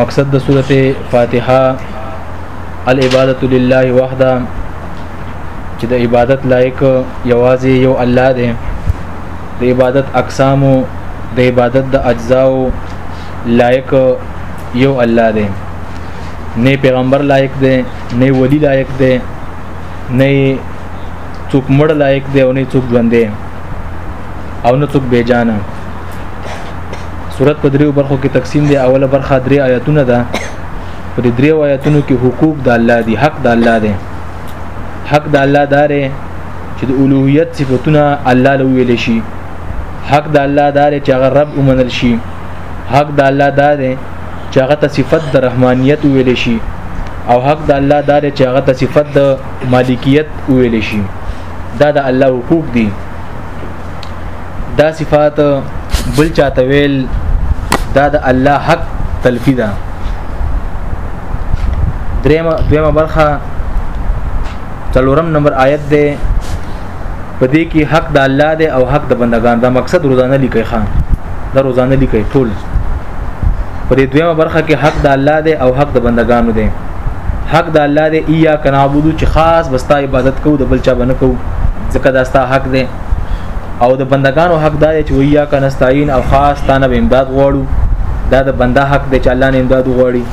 مقصد د سورته فاتحه العبادت لله وحده چې د عبادت لایق یوازې یو الله دی د عبادت اقسامو د عبادت د اجزاو لایق یو الله دی نه پیغمبر لایق دی نه ولی لایق دی نه څوک مړ لایق دی او نه څوک ژوند دی او نه څوک بیجانه صورت په دریو برخو کې تقسیم دی اوله برخه درې آیاتونه ده په دې دریو آیاتونو کې حقوق د الله دی حق د الله دی حق د الله داره چې د اولوهیت صفاتونه الله له ویل شي حق د الله داره چې هغه رب ومنل شي حق د الله داره چې هغه ته صفت د رحمانیت ویل شي او حق د الله داره چې هغه ته صفت د مالکیت ویل شي دا د الله حقوق دي دا صفات بل چاته ویل دا د الله حق تلفی ده دریمه دویمه برخه څلورم نمبر آیت ده په دې کې حق د الله دی او حق د بندگان دا مقصد روزانه لیکي خان دا روزانه لیکي ټول په دې دویمه برخه کې حق د الله دی او حق د بندگانو دی حق د الله دی ایا کنابودو چې خاص بستا عبادت کو د بل چا باندې کو ځکه دا ستا حق دی او د بندگانو حق دا دی چې ویا کنستاین او خاص تانه امداد غواړو دا د بنده حق دی چې الله نه امداد غواړي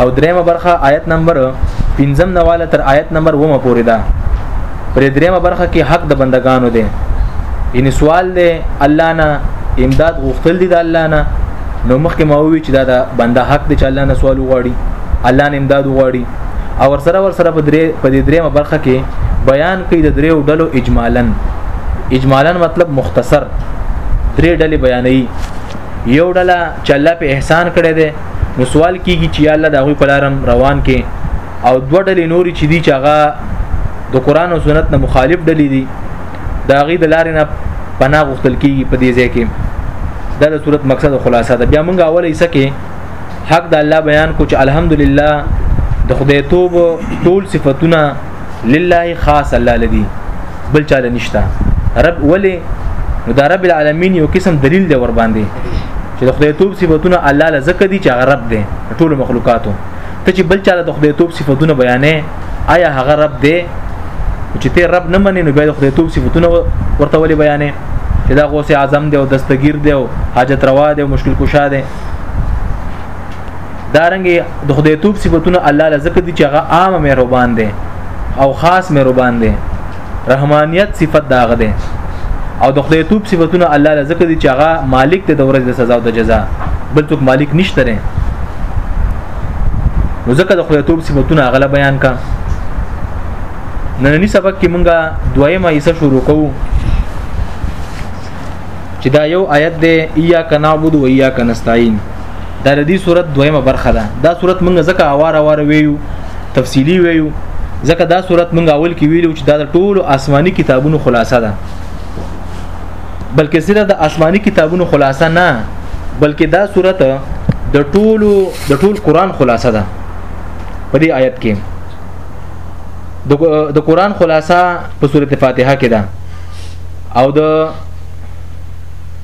او درېمه برخه آیت نمبر 15 نواله تر آیت نمبر 1 پورې ده پر دریمه برخه کې حق د بندگانو دی یعنی سوال دی الله نه امداد غوښتل دي د الله نه نو مخکې ما وی چې دا د بنده حق دی چې الله نه سوال وغواړي الله نه امداد وغواړي او ورسره ورسره په درې په دې درېمه برخه کې بیان کوي د دریو ډلو اجمالا اجمالا مطلب مختصر درې ډلې بیانوي یو ډله چې الله په احسان کړی دی نو سوال کیږي چې الله د هغوی په لارم روان کې او دوه ډلې نورې چې دي چې هغه د قران او سنت نه مخالف ډلې دي دا غي د لارې نه پناه غوښتل کیږي په دې ځای کې دا د صورت مقصد خلاصه ده بیا موږ اول ایسه کې حق د الله بیان کو چې الحمدلله د خدای توب ټول صفاتونه لله خاص الله لدی بل چاله نشتا رب ولی نو دا رب العالمین یو قسم دلیل دی ور باندې چې د خدای توب صفاتونه الله لزکه دي چې هغه رب دی ټول مخلوقاتو ته چې بل چاله د خدای توپ صفاتونه بیانې آیا هغه رب دی چې ته رب نه منې نو بیا د خدای توپ صفاتونه ورته ولې بیانې چې دا غوث اعظم دی او دستگیر دی او حاجت روا دی او مشکل کشا دی دارنګ د خدای توپ صفاتونه الله لزکه دي چې هغه عام مهربان دی او خاص مهربان دی رحمانیت صفت داغه ده او د خدای توپ صفاتونه الله له ذکر دي چې هغه مالک ته د ورځ د سزا او د جزا بل څوک مالک نشته رې نو ځکه د خدای توپ صفاتونه هغه له بیان کا نننی سبق کې مونږه دویمه حصہ شروع کوو چې دا یو آیت دی ایا کنابود و ایا کنستعين دا د دې صورت دویمه برخه ده دا صورت موږ ځکه اوار اوار ویو تفصیلی ویو ځکه دا صورت موږ اول کې ویلو چې دا د ټولو آسماني کتابونو خلاصه ده بلکې صرف د آسماني کتابونو خلاصه نه بلکې دا صورت د ټولو د ټول قران خلاصه ده په دې آیت کې د قران خلاصه په سورته فاتحه کې ده او د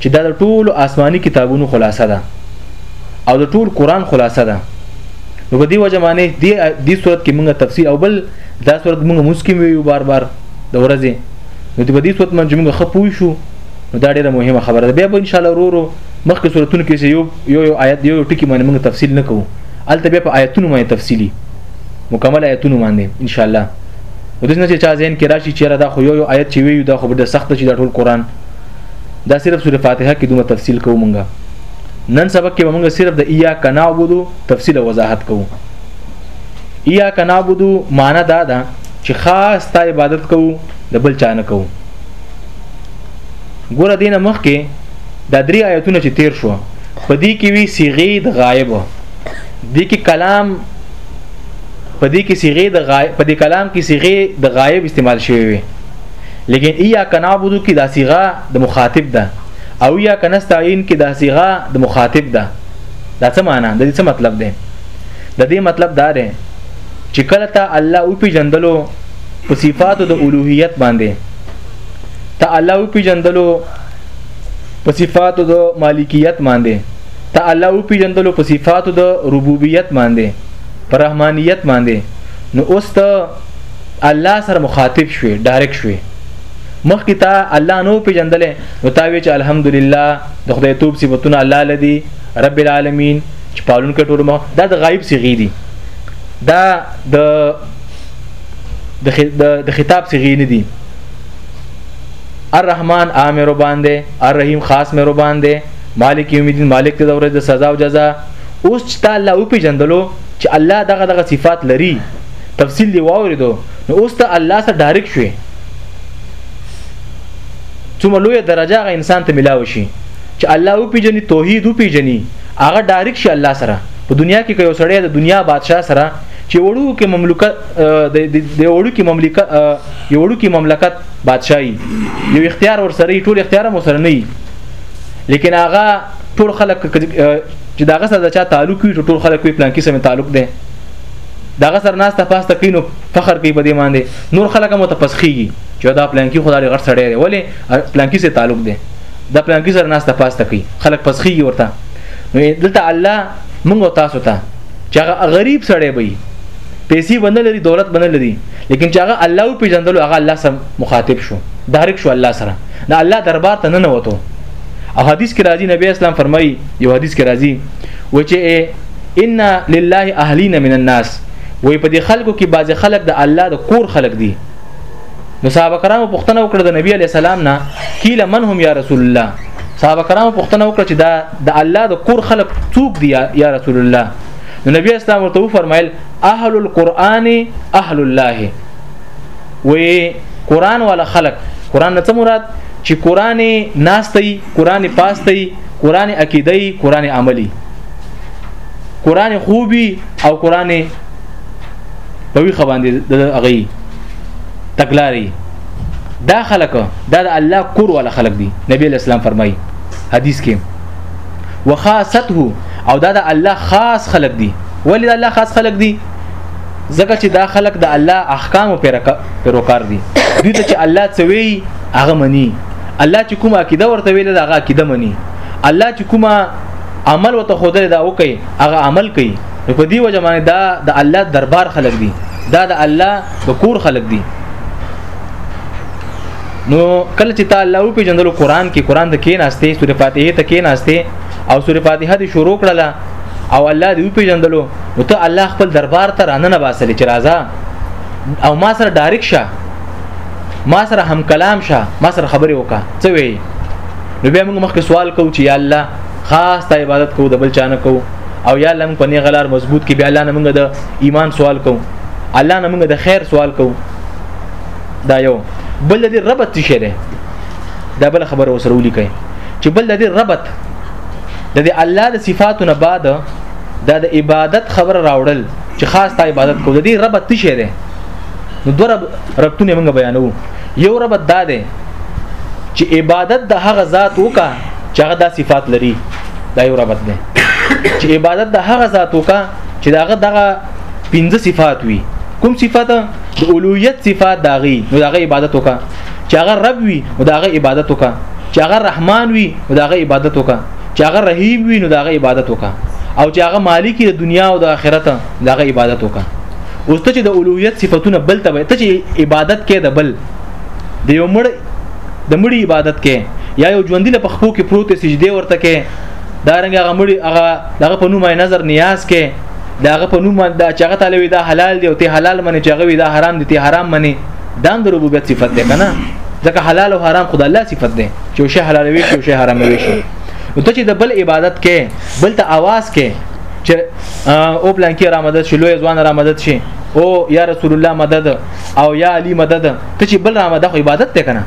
چې دا د ټولو آسماني کتابونو خلاصه ده او د ټول قران خلاصه ده نو په دې وجه باندې دې دې صورت کې موږ تفصیل او بل دا صورت موږ مسکیم ویو بار بار د ورځې نو په دې صورت باندې موږ خپوي شو نو دا ډیره مهمه خبره ده بیا به ان شاء الله ورو مخکې صورتونو کې یو یو یو آیت یو ټکی باندې موږ تفصیل نه کوو البته بیا په آیتونو باندې تفصیلی مکمل آیتونو باندې ان شاء الله ودې نه چې چا ځین کې راشي چې دا خو یو یو آیت چې ویو دا خو ډېر سخت چې دا ټول قران دا صرف سوره فاتحه کې دومره تفصیل کوو مونږه نن سبق کې مونږ صرف د ایا کنابودو تفصیل او وضاحت کوو ایا کنابودو معنی دا ده چې خاص تا عبادت کوو د بل چا نه کوو ګوره دینه مخ کې دا درې آیتونه چې تیر شو په دې کې وی صيغه د غایب دې کې کلام په دې کې صيغه د غایب په دې کلام کې صيغه د غایب استعمال شوی وي لیکن ایاک نعبدو کې دا صيغه د مخاطب ده او ایاک نستعين کې دا صيغه د مخاطب ده دا څه معنی د دې څه مطلب ده د دې مطلب دا ده چې کله ته الله او پیجندلو په صفاتو د اولوهیت باندې ته الله او پیجندلو په صفاتو د مالکیت باندې ته الله او پیجندلو په صفاتو د ربوبیت باندې پر رحمانیت باندې نو اوس ته الله سره مخاطب شوي ډایرکټ شوي مخکې تا الله نو پیژندل نو تا وی چې الحمدلله د خدای توپ صفاتونه الله لدی رب العالمین چې پالون کټول مو دا د غایب صيغې دي دا د د خطاب صيغې نه دي الرحمن عامر باندې الرحیم خاص مې رو باندې مالک یوم الدین مالک ته د ورځې د سزا او جزا اوس چې تعالی او پیجندلو چې الله دغه دغه صفات لري تفصیل دی واوریدو نو اوس ته الله سره ډایرک شوې څومره لوی درجه غ انسان ته ملاوي شي چې الله او پیجنې توحید او پیجنې هغه ډایرک شي الله سره په دنیا کې یو سړی د دنیا بادشاه سره چې وړو کې مملکت د وړو کې مملکت یو وړو کې مملکت بادشاہي یو اختیار ور سره ټول اختیار مو سره نه لیکن هغه ټول خلک چې داغه سره چا تعلق وي ټول خلک وي پلان کې سم تعلق ده دغه سر ناسته پاسته کینو فخر کوي په دې باندې نور خلک مو تپسخيږي چې دا پلانکی خدای غټ سړی دی ولی پلانکی سره تعلق دی دا پلانکی سره ناسته پاسته کوي خلک پسخيږي ورته نو دلته الله موږ تاسو ته چې هغه غریب سړی وي پیسې باندې لري دولت باندې لري لیکن چې هغه الله او پیژندلو هغه الله سره مخاطب شو دارک شو الله سره نه الله دربار ته نه وته او حدیث کې راځي نبی اسلام فرمایي یو حدیث کې راځي و چې ان لله اهلین من الناس وای په دې خلکو کې بعضی خلک د الله د کور خلک دي نو صحابه کرامو پوښتنه وکړه د نبی علی سلام نه کیله من هم یا رسول الله صحابه کرامو پوښتنه وکړه چې دا د الله د کور خلق څوک دی یا رسول الله نو نبی اسلام ورته فرمایل اهل القرآن اهل الله وی قرآن والا خلق قرآن نه څه مراد چې قرآن ناستي قرآن پاستي قرآن عقیدي قرآن عملی قران خوبي او قران په وی خباندې د اغي تکلاری دا خلک دا د الله کور ولا خلک دي نبی اسلام فرمایي حدیث کې وخاصته او دا د الله خاص خلق دي ولی د الله خاص خلق دي ځکه چې دا خلق د الله احکام پیروکار دي دوی ته چې الله څوي هغه مني الله چې کومه عقیده ورته ویل هغه عقیده مني الله چې کومه عمل وته خدای دا وکي هغه عمل کوي نو په دی وجه باندې دا د الله دربار خلق دي دا د الله د کور خلق دي نو کله چې تعالی او په جندل قران کې قران د کې ناشته سورې فاتحه ته کې ناشته او سورې فاتحه دې شروع کړل او الله دې په جندلو نو ته الله خپل دربار ته رانه نه باسل چې راځه او ما سره ډایرک شه ما سره هم کلام شه ما سره خبرې وکړه څه وایي نو بیا موږ مخکې سوال کوو چې یا الله خاص ته عبادت کوو د بل چا نه کوو او یا الله موږ په نیغه لار مضبوط کې بیا الله نه موږ د ایمان سوال کوو الله نه موږ د خیر سوال کوو دا یو بل دې ربط څه شری دا بل خبره وسره ولیکي چې بل دې ربط د دې الله د صفاتو نه بعد دا د عبادت خبر راوړل چې خاص ته عبادت کو د دې ربط څه شری نو دوه ربطونه موږ بیانوو یو ربط دا دی چې عبادت د هغه ذات وکا چې هغه د صفات لري دا یو ربط دی چې عبادت د هغه ذات وکا چې داغه دغه پنځه صفات وي کوم صفات د اولویت صفات داغي نو داغه عبادت وکا چې هغه رب وي نو داغه عبادت وکا چې هغه رحمان وي نو داغه عبادت وکا چې هغه رحیم وي نو داغه عبادت وکا او چې هغه مالک د دنیا او د آخرت دغه عبادت وکا اوس ته چې د اولوهیت صفاتونه بل ته ته چې عبادت کې د بل د یو مړ د مړي عبادت کې یا یو ژوندۍ په خپو کې پروت سجده ورته کې دا رنګ هغه مړي هغه دغه په نوم نظر نیاز کې داغه په نوم دا چې هغه تعالی دا حلال دی او ته حلال منی چې هغه دا حرام دی ته حرام منی دا د ربوبیت صفت ده کنه ځکه حلال او حرام خدای الله صفت ده چې شی حلال وي چې شی حرام وي نو ته چې د بل عبادت کې بل ته आवाज کې چې او پلان کې را مدد شي لوی ځوان را مدد شي او یا رسول الله مدد او یا علی مدد ته چې بل را مدد خو عبادت ته کنه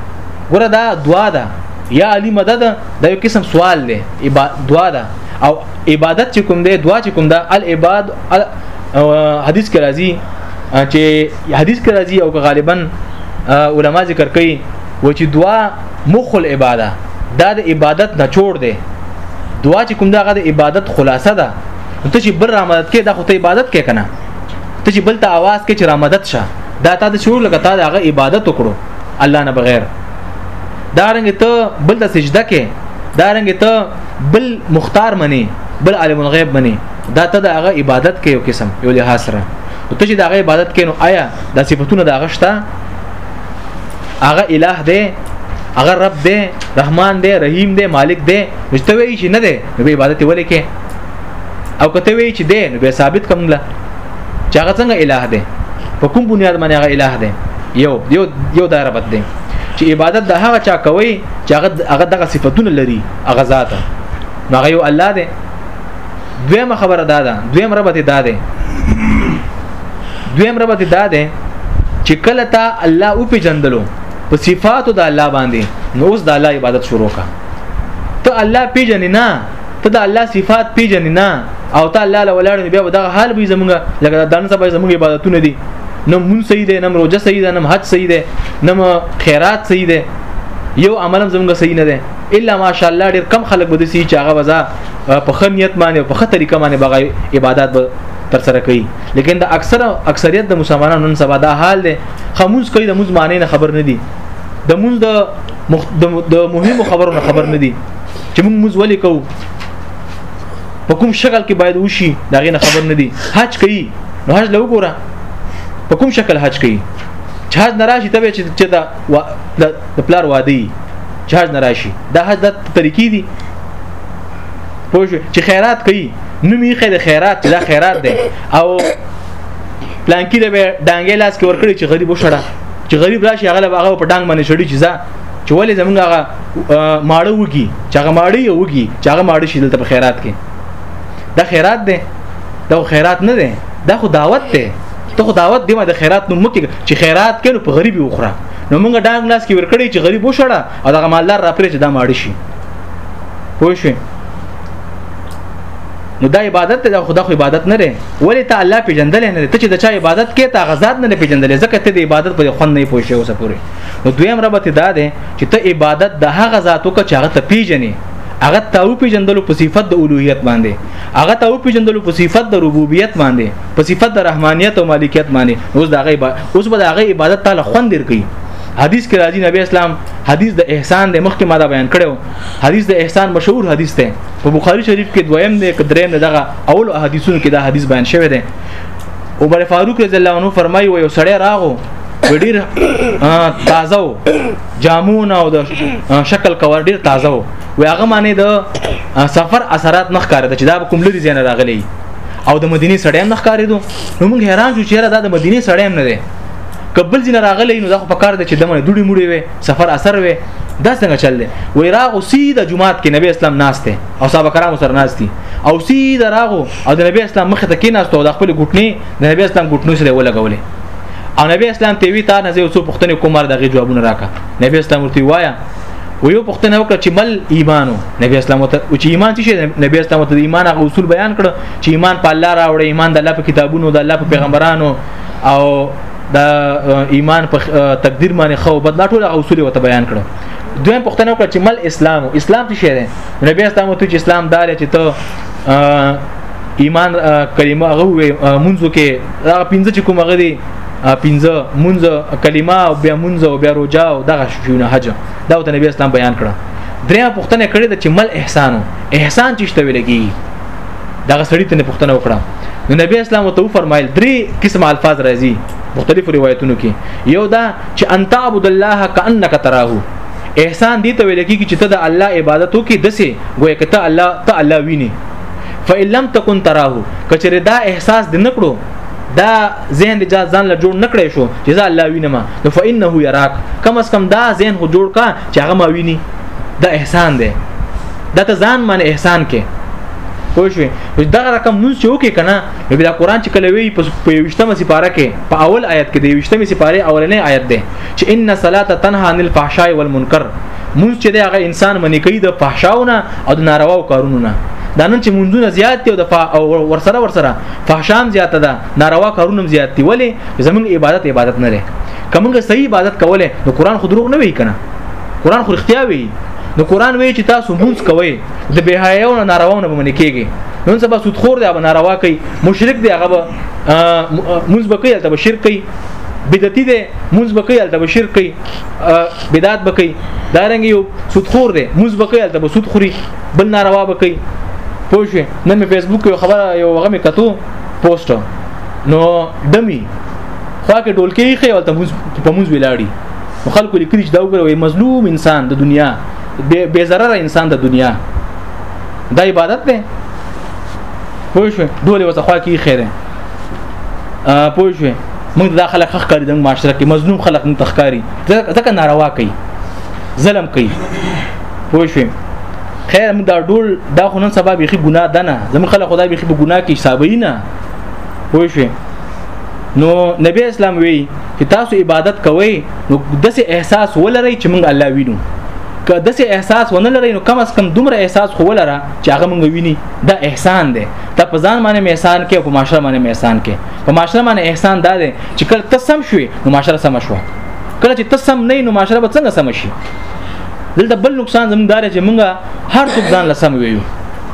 ګوره دا دعا ده یا علی مدد دا یو قسم سوال دی دعا ده او عبادت چې کوم دی دعا چې کوم ده العباد حدیث کې راځي چې حدیث کې راځي او غالبا علما ذکر کوي و چې دعا مخ العباده دا د عبادت نه چور دی دعا چې کوم دغه د عبادت خلاصه ده ته چې بل را مدد کې دا خو ته عبادت کې کنه ته چې بل ته आवाज کې چې را مدد شه دا تا د شعور لکه تا د هغه عبادت وکړو الله نه بغیر دا رنګ ته بل ته سجده کې دا رنګ ته بل مختار منی بل عالم الغیب منی دا ته د هغه عبادت کې یو قسم یو لحاظ سره ته چې د هغه عبادت کې نو آیا د صفاتونو د هغه شته هغه الٰه دی هغه رب دی رحمان دی رحیم دی مالک دی نو ته وایي چې نه دی نو به عبادت ولې کې او کته وایي چې دی نو به ثابت کوم لا چې هغه څنګه الٰه دی په کوم بنیاد باندې هغه الٰه دی یو یو یو دا رب دی چې عبادت د هغه چا کوي چې هغه هغه دغه صفاتونه لري هغه ذاته نو هغه یو الله دی دویمه خبره دا ده دویم ربط دا ده دویم ربط دا ده چې کله تا الله او پیجندلو په صفاتو د الله باندې نو اوس د الله عبادت شروع کا ته الله پیجنې نه ته د الله صفات پیجنې نه او ته الله له ولاړ بیا به دغه حال به زمونږ لکه د دانسه به زمونږ عبادتونه دي نه مون صحیح دی نه روزه صحیح ده نه حج صحیح ده نه خیرات صحیح ده یو عملم زمونږ صحیح نه ده الا ماشاءالله ډیر کم خلک بده سي چې هغه وزا په خنیت باندې او په خه طریقه باندې بغای عبادت به تر سره کوي لیکن د اکثره اکثریت د مسلمانانو نن سبا دا حال دی خموز کوي د موز معنی نه خبر نه دي د موز د مخ... د مهمو خبرو نه خبر نه دي چې موږ موز ولې کوو په کوم شکل کې باید وشي دا غي نه خبر نه دي حج کوي نو حج له وګوره په کوم شکل حج کوي چې حج ناراضي ته چې دا و د پلار وادي جهاز نه راشي دا حج د طریقې دي پوه شو چې خیرات کوي نو می خیر خیرات دا خیرات دی او پلانکی له ډانګې لاس کې ورکړي چې غریب وشړه چې غریب راشي هغه هغه په ډانګ باندې شړي چې ځا چې ولې زمونږ هغه ماړه وږي چې هغه ماړه یو وږي چې هغه ماړه شي دلته په خیرات کې دا خیرات دی دا خیرات نه دی دا خو دعوت دی ته خو دعوت دی ما د خیرات نو مکه چې خیرات کینو په غریب وخره نو موږ ډانګ لاس کې ورکړی چې غریب وشړه او دغه مالدار را پرې چې دا ماړ شي پوه شئ نو دا عبادت ته خدا خو عبادت نه لري ولی ته الله پیجندل نه ته چې د چا عبادت کې ته غزاد نه پیجندل ځکه ته د عبادت په خوند نه پوښې اوسه پوره نو دویم ربط دا ده چې ته عبادت د هغه ذاتو کې چې هغه ته پیجنې هغه ته پیجندل په صفت د اولوہیت باندې هغه ته پیجندل په صفت د ربوبیت باندې په صفت د رحمانیت او مالکیت باندې اوس دا غي اوس به دا غي عبادت تعالی خوند در کوي حدیث کې راځي نبی اسلام حدیث د احسان د مخکې ماده بیان کړو حدیث د احسان مشهور حدیث دی په بخاری شریف کې دویم دی کدریم دی دغه اول حدیثونو کې دا حدیث بیان شوی دی عمر فاروق رضی الله عنه فرمایي و یو سړی راغو ډیر تازه و جامونه او د شکل کور ډیر تازه و هغه معنی د سفر اثرات نخ کار د چې دا کوم لري زین راغلی او د مدینه سړی هم نخکاریدو نو موږ حیران شو چې دا د مدینه سړی هم نه دی کبل ځین راغلی نو دا خو په کار دی چې دمه دوړي موړي وي سفر اثر وي دا څنګه چل دی وای راغو سیده جمعات کې نبی اسلام ناشته او صاحب کرام سره ناشتي او سیده راغو او د نبی اسلام مخ ته کې ناشته او د خپل ګټنی د نبی اسلام ګټنو سره ولګولې او نبی اسلام ته وی تا نه زه څو پښتنه کومار دغه جوابونه راکا نبی اسلام ورته وایا و یو پښتنه وکړه چې مل ایمانو نبی اسلام ته او چې ایمان څه شي نبی اسلام ته د ایمان هغه اصول بیان کړ چې ایمان په الله راوړي ایمان د الله په کتابونو د الله په پیغمبرانو او د ایمان په تقدیر باندې خو بد لا ټول اصول وته بیان کړ دویم پښتنه وکړه چې مل اسلام اسلام څه شي نبی اسلام ته چې اسلام دار چې ته ایمان کلمه هغه منځو کې هغه پنځه چې کوم هغه دي پنځه منځه کلمه او بیا منځه او بیا روجا او دغه جون حج دا د نبی اسلام بیان کړه دریا پښتنه کړې د چې مل احسانو احسان چې شته ویلګي دا سړی ته پښتنه وکړه نو نبی اسلام ته فرمایل درې قسم الفاظ راځي مختلفو روایتونو کې یو دا چې ان تعبد الله کانک تراه احسان دي ته ویل کېږي چې ته د الله عبادت وکې دسه ګویا کته الله ته الله ویني فإن لم تكن تراه کچره دا احساس د نکړو دا ذهن د ځان له جوړ نکړې شو چې ځا الله وینم نو فإنه يراك کم اس کم دا ذهن خو جوړ کا چې هغه ما ویني دا احسان دی دا ته ځان باندې احسان کې پوه شو دا رقم مونږ چې وکي کنه نو بیا قران چې کله وی په 20مه سپاره کې په اول آیت کې د 20مه سپاره اولنې آیت ده چې ان صلاه تنها عن الفحشاء والمنکر مونږ چې دا هغه انسان منې کوي د فحشاونه او د نارواو کارونو نه دا نن چې مونږونه زیات دي او د ورسره ورسره فحشام زیات ده ناروا کارونه زیات دي ولی زمونږ عبادت عبادت نه لري کومه صحیح عبادت کوله نو قران خو دروغ نه وی کنه قران خو اختیار وی نو قران وی چې تاسو مونږ کوی د بهایو نه نارواونه باندې کیږي نن سبا سود خور دی به ناروا کوي مشرک دی هغه به مونږ به کوي ته به شرک کوي بدعتي دی مونږ به کوي ته به شرک کوي بدعت به کوي دا رنګ یو سود خور دی مونږ به کوي ته به سود خوري بل ناروا به کوي پوه شئ نن مې فیسبوک یو خبره یو هغه مې کتو پوسټ نو دمی خو کې ډولکی خې او تموز په موز ویلاړی خلکو لیکلی چې دا وګوره مظلوم انسان د دنیا بے ضرر انسان د دنیا دا عبادت ده پوه شو ډول وسه خوا کې خیره پوه شو موږ دا خلک حق کاری د معاشره کې مظلوم خلک موږ تخکاری ځکه ناروا کوي ظلم کوي پوه شو خیر موږ دا ډول دا خو نن سبا بيخي ګناه ده نه زموږ خلک خدای بيخي په ګناه کې حسابوي نه پوه شئ نو نبی اسلام وی چې تاسو عبادت کوئ نو داسې احساس ولرئ چې موږ الله وینو که داسې احساس ونه لرئ نو کم از کم دومره احساس خو ولره چې هغه موږ ویني دا احسان دی دا په ځان باندې احسان کې او په معاشره باندې احسان کې په معاشره باندې احسان دا دی چې کله ته سم شوې نو معاشره سم شوه کله چې ته سم نه نو معاشره به څنګه سم شي دلته بل نقصان زموږ دار چې موږ هر څوک ځان لسم ویو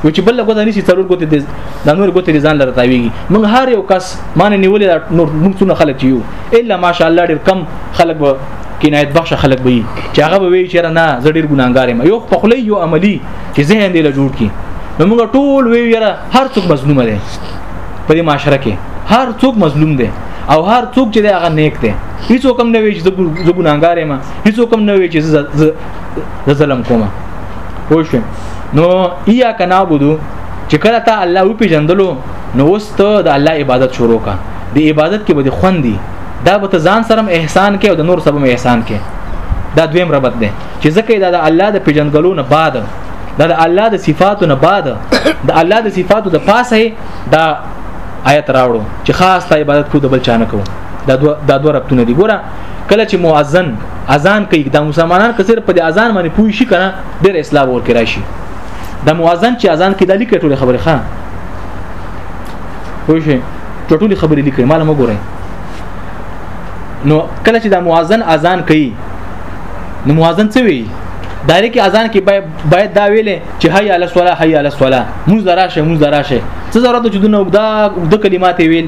و چې بل غوته نشي څلور غوته دي د نور غوته دي ځان لره تاویږي موږ هر یو کس مان نیولې نور موږ څونه خلک یو الا ماشاءالله ډیر کم خلک به کنایت بخش خلک به چې هغه به وی چې نه زه ډیر ګناګار یم یو په خلی یو عملی چې ذهن دې له جوړ کی نو موږ ټول وی یاره هر څوک مظلوم دی په دې معاشره کې هر څوک مظلوم دی او هر څوک چې هغه نیک دی هیڅ کوم نه وی چې زه ګناګار یم هیڅوک هم نه وي چې زه ظلم کوم پوه شو نو ایا کنا بودو چې کله ته الله او پیژندلو نو اوس ته د الله عبادت شروع کا د عبادت کې به د خوندي دا به ته ځان سره احسان کې او د نور سره احسان کې دا دویم ربط دی چې ځکه دا د الله د پیژندګلو نه بعد دا د الله د صفاتو نه بعد د الله د صفاتو د پاسه دا آیت راوړو چې خاص عبادت کو د بل چانه کوو دا دوه دا دوه ربطونه دي ګوره کله چې مؤذن اذان کوي د مسلمانان که صرف په دې اذان باندې پوي شي کنه ډېر اسلام ورکړي راشي د مؤذن چې اذان کې د لیکه ټوله خبره ښه پوه شئ ټوله خبره لیکه مال مو ګورئ نو کله چې د مؤذن اذان کوي نو مؤذن څه وی دایره کې اذان کې باید دا ویلې چې حي علی الصلاه حي علی الصلاه موږ دراشه موږ دراشه څه ضرورت چې دونه وګدا وګدا کلمات ویل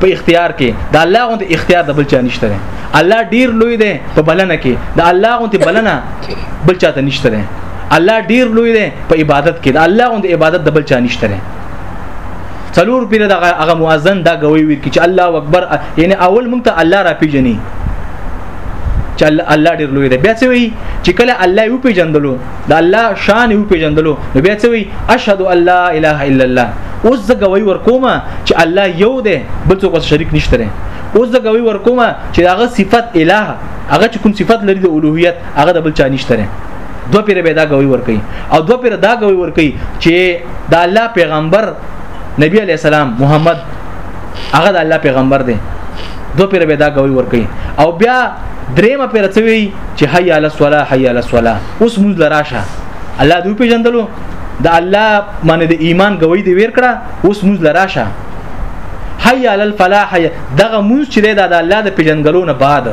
په اختیار کې د الله غوند اختیار د بل چا نشته دی الله ډیر لوی دی په بلنه کې د الله غوند بلنه بل چا ته نشته دی الله ډیر لوی دی په عبادت کې د الله غوند عبادت د بل چا نشته دی څلور پیره دغه هغه مؤذن دا غوي وی چې الله اکبر یعنی اول مونږ ته الله را پیژني چې الله ډیر لوی دی بیا څه وی چې کله الله یو پیژندلو د الله شان یو پیژندلو نو بیا څه وی اشهد ان لا اله الا الله اوس زه غوي ورکوم چې الله یو دی بل څوک شریک نشته لري اوس زه غوي ورکوم چې هغه صفت اله هغه چې کوم صفت لري د اولوهیت هغه د بل چا نشته لري دو پیر به دا غوي ورکي او دو پیر دا غوي ورکي چې د الله پیغمبر نبی علی السلام محمد هغه د الله پیغمبر دی دو پیر به دا کوي ور کوي او بیا دریمه پیر څه وی چې حي علی الصلاه حي علی الصلاه اوس موږ لراشه الله دوی پیژندلو د الله باندې د ایمان گوي دی ور کړه اوس موږ لراشه حي علی الفلاح دغه موږ چې د الله د پیژندګلو نه بعد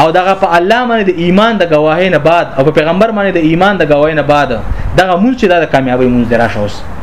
او دغه په الله باندې د ایمان د گواهی نه بعد او په پیغمبر باندې د ایمان د گواهی نه بعد دغه موږ چې د کامیابی موږ لراشه اوس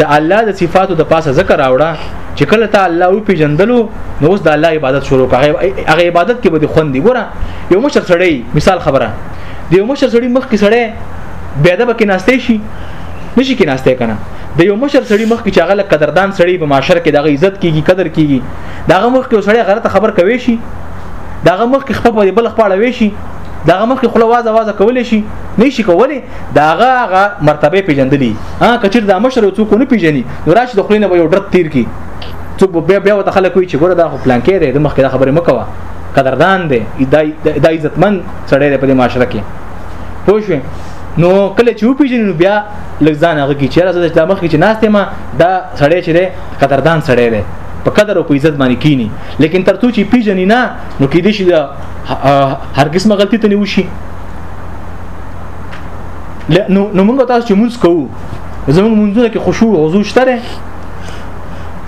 د الله د صفاتو د پاسه ذکر راوړه چې کله ته الله او پیجندلو نو اوس د الله عبادت شروع کړه هغه عبادت کې به د خوندې ګوره یو مشر سړی مثال خبره د یو مشر سړی مخ کې سړی بیا د بکې ناشته شي نشي کې ناشته کنه د یو مشر سړی مخ کې چې هغه قدردان سړی په معاشره کې دغه عزت کیږي قدر کیږي دغه مخ کې سړی غلط خبر کوي شي دغه مخ کې خپل بل خپل وي شي دغه مخ کې خپل واز واز کول شي نشي کولای دا هغه هغه مرتبه پیژندلی ها کچیر دا مشر څوک نه پیژني راش د خلینو به یو ډرت تیر کی څوک بیا بیا د خلک وی چې ګوره دا خو پلان کې دی د مخکې دا خبره مکوه قدردان دی دا عزتمن سړی دی په دې معاشره کې پوه شو نو کله چې وپیژنې نو بیا لږ ځان هغه کې چې راځي چې مخکې چې ناستې ما دا سړی چې دی قدردان سړی دی په قدر او په عزت باندې کینی لیکن ترڅو چې پیژنې نه نو کې دې شي هر قسمه غلطي ته نه وشي نو نو موږ تاسو چې موږ کوو زموږ منځونه کې خشوع او حضور شته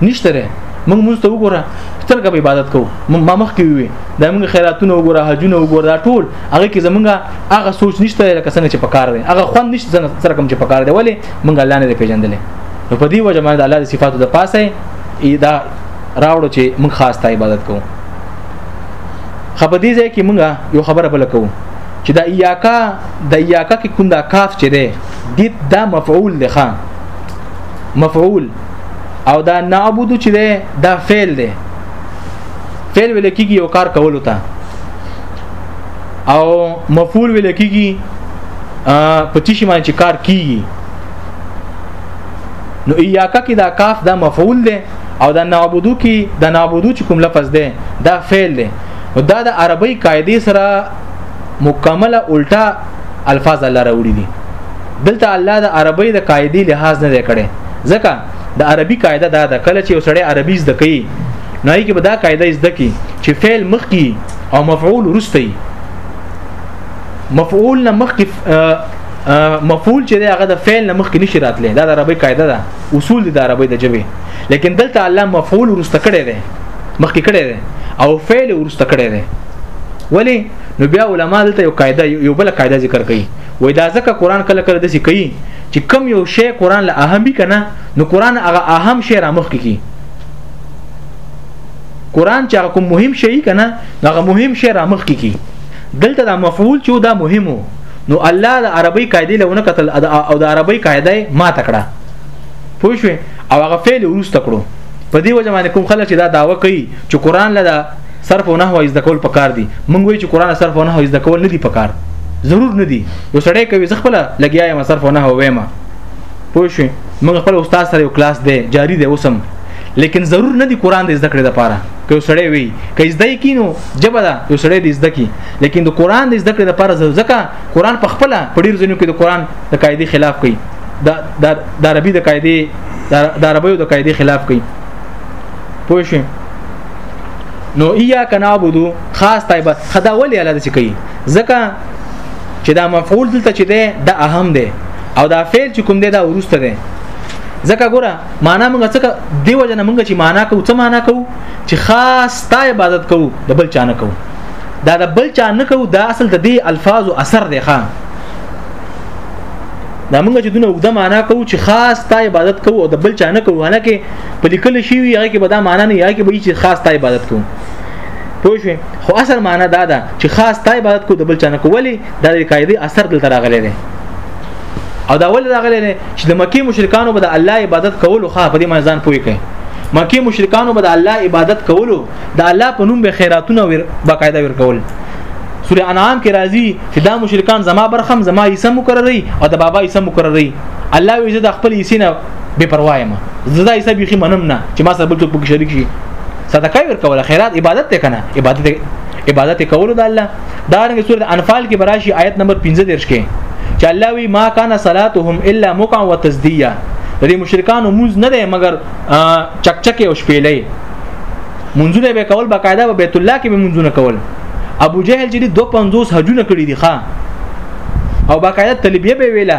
نشته ره موږ موږ ته وګوره تل کوم عبادت کوو ما مخ کې وي دا موږ خیراتونه وګوره حجونه وګوره دا ټول هغه کې زمونږ هغه سوچ نشته لکه څنګه چې پکار دی هغه خوند نشته سره کوم چې پکار دی ولی موږ الله نه پیژندل نو په دې وجه باندې الله د صفاتو د پاسه دا راوړو چې موږ خاصه عبادت کوو خپدې ځای کې موږ یو خبره بل کوو چې دا ایاکا د ایاکا کې کوم دا کاف چې ده دید دا مفعول دی خان مفعول او دا نعبدو چې ده دا فعل دی فعل ویل کېږي یو کار کول وتا او مفعول ویل کېږي په تشی باندې چې کار کیږي نو ایاکا کې دا کاف دا مفعول دی او دا نعبدو کې دا نعبدو چې کوم لفظ دی دا فعل دی دا د عربی قاعده سره مکمله الټا الفاظ الله راوړي دي دلته الله د عربی د قاعده لحاظ نه کړي ځکه د عربي قاعده دا ده کله چې یو سړی عربي زده کوي نو یې کې به دا قاعده زده کی چې فعل مخکي او مفعول ورستي مفعول نه مخکي مفعول چې هغه د فعل نه مخکې نشي راتلی دا د عربی قاعده ده اصول دي د عربی د جبه لیکن دلته الله مفعول ورسته کړی دی مخکې کړی دی او فعل ورسته کړی دی ولی نو بیا علما دلته یو قاعده یو بل قاعده ذکر کوي وای دا ځکه قران کله کله د څه کوي چې کم یو شی قران له اهمي کنه نو قران هغه اهم شی را مخ کوي قران چې کوم مهم شی کنه هغه مهم شی را مخ کوي دلته دا مفعول چې دا مهمو نو الله د عربی قاعده لونه قتل او د عربی قاعده ما تکړه پوه شو او هغه فعل ورسته کړو په دې وجه باندې کوم خلک چې دا داوا کوي چې قران له صرف او نحو زده کول پکار دي مونږ وایو چې قران صرف او نحو زده کول نه دي پکار ضرور نه دي یو سړی کوي زه خپل لګیا یم صرف او نحو وایم پوه شئ مونږ خپل استاد سره یو کلاس دی جاری دی اوسم لیکن ضرور نه دي قران د زده کړې لپاره که یو سړی وي که زده کینو جبه ده یو سړی د زده کی لیکن د قران د زده کړې لپاره ځکه قران په خپل په ډیر ځینو کې د قران د قاعده خلاف کوي د عربي د قاعده د عربیو د قاعده خلاف کوي پوه شئ نو ایا کنابودو خاص طيبه خدا ولې الله دې کوي ځکه چې دا مفعول دلته چې ده د اهم ده او دا فعل چې کوم ده دا ورسته ده ځکه ګوره معنا موږ څه دی وجنه موږ چې معنا کوو څه معنا کوو چې خاص تا عبادت کوو د بل چا نه کوو دا د بل چا نه کوو دا اصل د دې الفاظ او اثر دی خان دا موږ چې دونه وګدا معنا کوو چې خاص تا عبادت کوو او د بل چا نه کوو حالکه په لیکل شي وي هغه کې به دا معنا نه یې کې به چې خاص تا عبادت کوو پوه شو خو اصل معنا دا ده چې خاص تا عبادت کو د بل چانه کولی دا د قاعده اثر دلته راغلی دی او دا ول راغلی دی چې د مکی مشرکانو به د الله عبادت کولو خا په دې معنی ځان پوي کوي مکی مشرکانو به د الله عبادت کولو د الله په نوم به خیراتونه ور باقاعده ور کول سوره انعام کې راځي چې دا مشرکان زما برخم زما یې سم مقرري او د بابا یې سم مقرري الله یې د خپل یې سینه بے پروا یم زه دا حساب یې منم نه چې ما سره بل څوک پکې شریک شي صدقه ورکول خیرات عبادت ته کنه عبادت عبادت کول د الله دا رنګ سورۃ انفال کې براشي آیت نمبر 15 درش کې چې الله وی ما کان صلاتهم الا مقع وتسدیه د دې مشرکانو موز نه دی مګر چکچکه او شپېلې منځونه به کول باقاعده به بیت الله کې به منځونه کول ابو جهل چې 250 حجونه کړی دي ښا او باقاعده تلبیه به ویله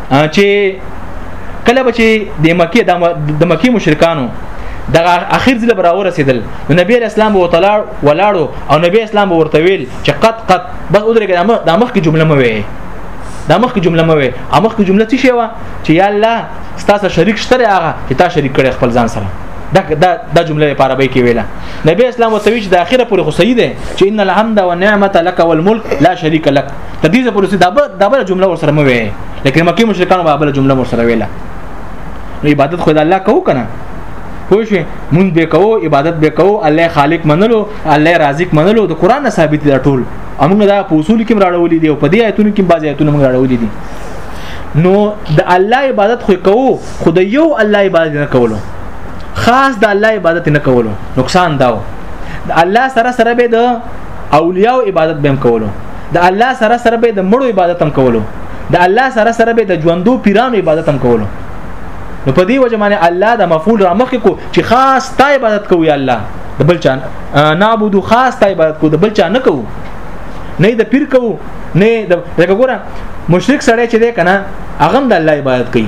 چې کله به چې د مکی د مکی مشرکانو دغه اخر ځل به راورسېدل نو نبی اسلام وو تعالی ولاړو او نبی اسلام ورته ویل چې قط قط بس ودرېږه د مخ کې جمله مو وي دا مخکې جمله مو وي مخکې جمله څه شي وا چې یا الله ستاسو شریک شته هغه چې تا شریک کړي خپل ځان سره دا دا دا جمله لپاره به کې ویله نبی اسلام وتوی چې د اخره پورې خو صحیح ده چې ان الحمد والنعمت لك والملك لا شريك لك تر دې پورې دا به دا بل جمله ورسره مو وي لکه مکه مشرکان به بل جمله ورسره ویله نو عبادت خدای الله کو کنه پوه شئ مونږ به کوو عبادت به کوو الله خالق منلو الله رازق منلو د قران نه ثابت دي ټول امون دا په اصول کې راړولې دي او په دې آیتونو کې بعضي آیتونه موږ راړولې دي نو د الله عبادت خو کوو خو د یو الله عبادت نه کولو خاص د الله عبادت نه کولو نقصان داو د الله سره سره به د اولیاء عبادت به هم کولو د الله سره سره به د مړو عبادت هم کولو د الله سره سره به د ژوندو پیرانو عبادت هم کولو نو په دې وجه باندې الله د مفعول را مخ کو چې خاص تا عبادت کوي الله د بل چا نعبدو خاص تا عبادت کو د بل چا نه کو نه د پیر کو نه د لکه ګوره مشرک سره چې دی کنه هغه د الله عبادت کوي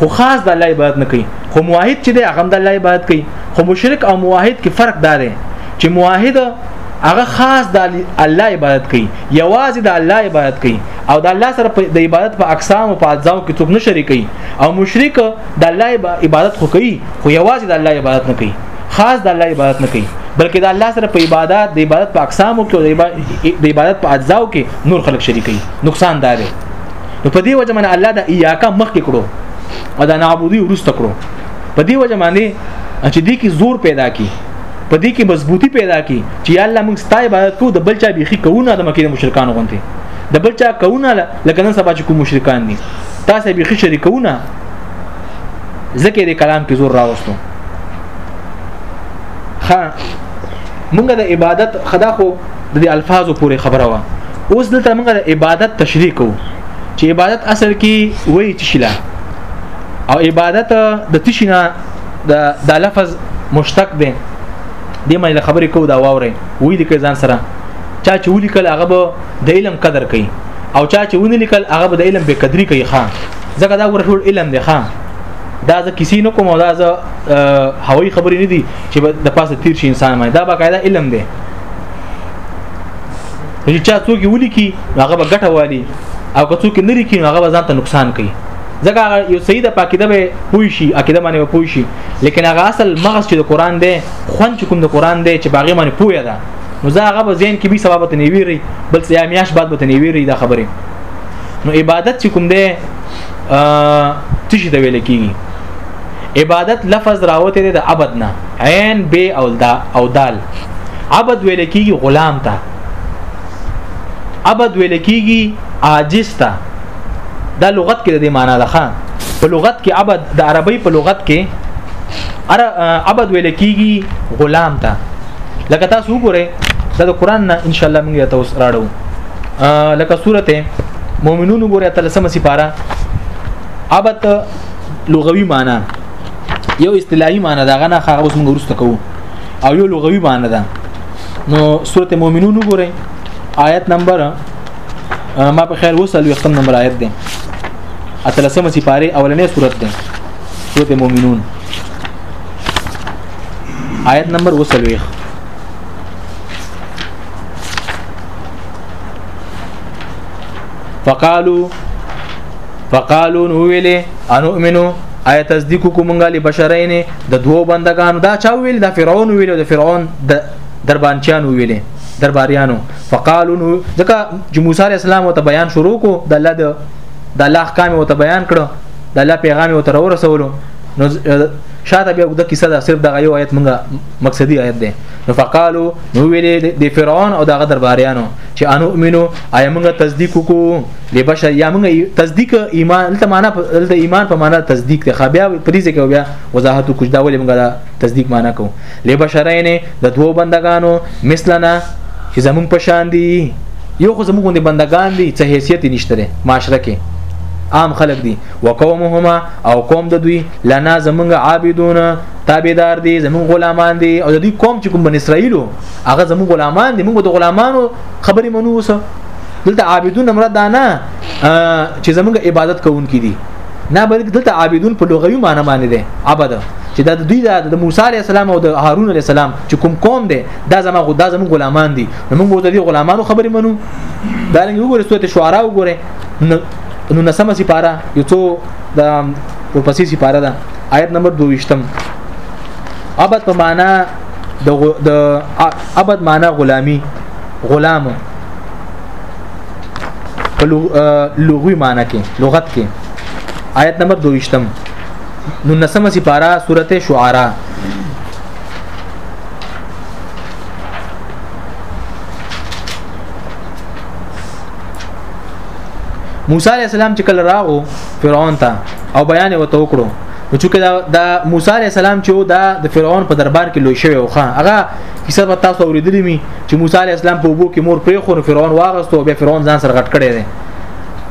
خو خاص د الله عبادت نه کوي خو موحد چې دی هغه د الله عبادت کوي خو مشرک او موحد کې فرق دار چې موحد هغه خاص د الله عبادت کوي یوازې د الله عبادت کوي او د الله سره د عبادت په اقسام او په اجزاء کې څوک نه شریکي او مشرک د الله عبادت خو کوي خو یوازې د الله عبادت نه کوي خاص د الله عبادت نه کوي بلکې د الله سره په عبادت د عبادت په اقسامو کې او د عبادت په اجزاو کې نور خلک شریکي نقصان دار نو په دې وجه من الله د ایاکا مخ کې کړو او د نعبودي ورسته کړو په دې وجه باندې چې دې کې زور پیدا کی په دې کې مضبوطی پیدا کی چې یا الله موږ ستای عبادت کو د بل چا بیخي کوونه د مکه مشرکان غونته د بل چا کوونه لکه نن سبا چې کوم مشرکان دي تاسو بیخي شریکونه ذکر کلام کې زور راوستو خا موږ د عبادت خدا خو د الفاظو پورې خبره وا اوس دلته موږ د عبادت تشریح کوو چې عبادت اصل کې وایي چې شلا او عبادت د تشینا دا دا لفظ مشتق دی د مې له خبرې کو دا واوري وې د کې ځان سره چا چې ولیکل هغه به د علم قدر کوي او چا چې ونه لیکل هغه به د علم به قدرې کوي ښا ځکه دا ورټول علم دی ښا دا ز کسی نه کوم دا ز هوایی خبرې نه دي چې د پاسه تیر شي انسان باندې دا باقاعده علم دی چې چا څوک ولي کی هغه به ګټه والی او که څوک نه لري کی هغه به ځان ته نقصان کوي ځکه هغه یو صحیح د پاکیده به پوي شي عقیده باندې پوي شي لیکن هغه اصل مغز چې د قران دی خوان چې کوم د قران دی چې باغې باندې پوي ده نو زه هغه به ذهن کې به سبب ته نیویری بل څه میاش بعد به نیویری دا خبره نو عبادت چې کوم دی تشي ته ویل کیږي عبادت لفظ راوته دی د عبد نه عین به او دا او دال عبد ویل کیږي غلام ته عبد ویل کیږي عاجز ته دا لغت کې د دې معنی ده خان په لغت کې عبد د عربی په لغت کې عبد ویل کیږي غلام ته لکه تاسو وګورئ دا د قران نه ان شاء الله موږ ته اوس راړو لکه سورته مؤمنون وګورئ تلسمه سپاره عبد لغوي معنی یو اصطلاحي معنی دا غنه خو اوس موږ ورسته کوو او یو لغوي معنی ده نو سورته مؤمنون وګورئ آیت نمبر ما په خیال وسل یو ختم نمبر آیت دی اتلسمه سی پاره اولنې صورت دی سورته مؤمنون آیت نمبر وسل ویخ فقالو فقالو نو ویلې انو امنو آیا تصدیق کومنګا لی بشرین د دوو بندگانو دا چا ویل د فرعون ویل د فرعون د دربانچانو ویل درباریانو فقالو نو ځکه چې موسی عليه السلام ته بیان شروع کو د الله د د الله احکام او ته بیان کړو د الله پیغام او تر ورسولو نو شاته به د کیسه دا صرف د یو آیت مونږه مقصدی آیت ده نو فقالو نو ویلې د فرعون او دغه درباریانو چې انو امینو آیا مونږه تصدیق کو د بشر یا مونږه تصدیق ایمان ته معنا د ایمان په معنا تصدیق ته خبیا پریزه کو بیا وضاحت کو دا ولې مونږه تصدیق معنا کو لبشرین د دوو بندگانو مثلنا چې زمونږ په شان دي یو خو زمونږ د بندگان دي څه حیثیت نشته لري معاشره کې عام خلق دي وقومهما او قوم د دوی لنا زمونږ عابدون تابعدار دي زمونږ غلامان دي او د دوی قوم چې کوم بن اسرائیلو هغه زمونږ غلامان دي موږ د غلامانو خبرې منو وسه دلته عابدون مراد نه چې زمونږ عبادت کوونکي دي نه بلکې دلته عابدون په لغوي معنی باندې دی عبد چې دا د دوی د موسی عليه السلام او د هارون عليه السلام چې کوم قوم دی دا زما غدا زمو غلامان دي نو موږ د دې غلامانو خبرې منو دا لنګ وګوره سورته شعرا وګوره نو نسمه سي پارا یو څو د ورپسې سي پارا ده آیت نمبر 22 عبد په معنا د د عبد معنا غلامی غلام په لغوي معنی کې لغت کې آیت نمبر 22 نو نسمه سپارا سورته شعرا موسی علی السلام چې کله راغو فرعون ته او بیان وته وکړو نو چې دا د موسی علی السلام چې دا د فرعون په دربار کې لوی شوی او خان هغه کیسه به تاسو اوریدلې می چې موسی علی السلام په وګو کې مور پرې خو فرعون واغستو بیا فرعون ځان سره غټ کړی دی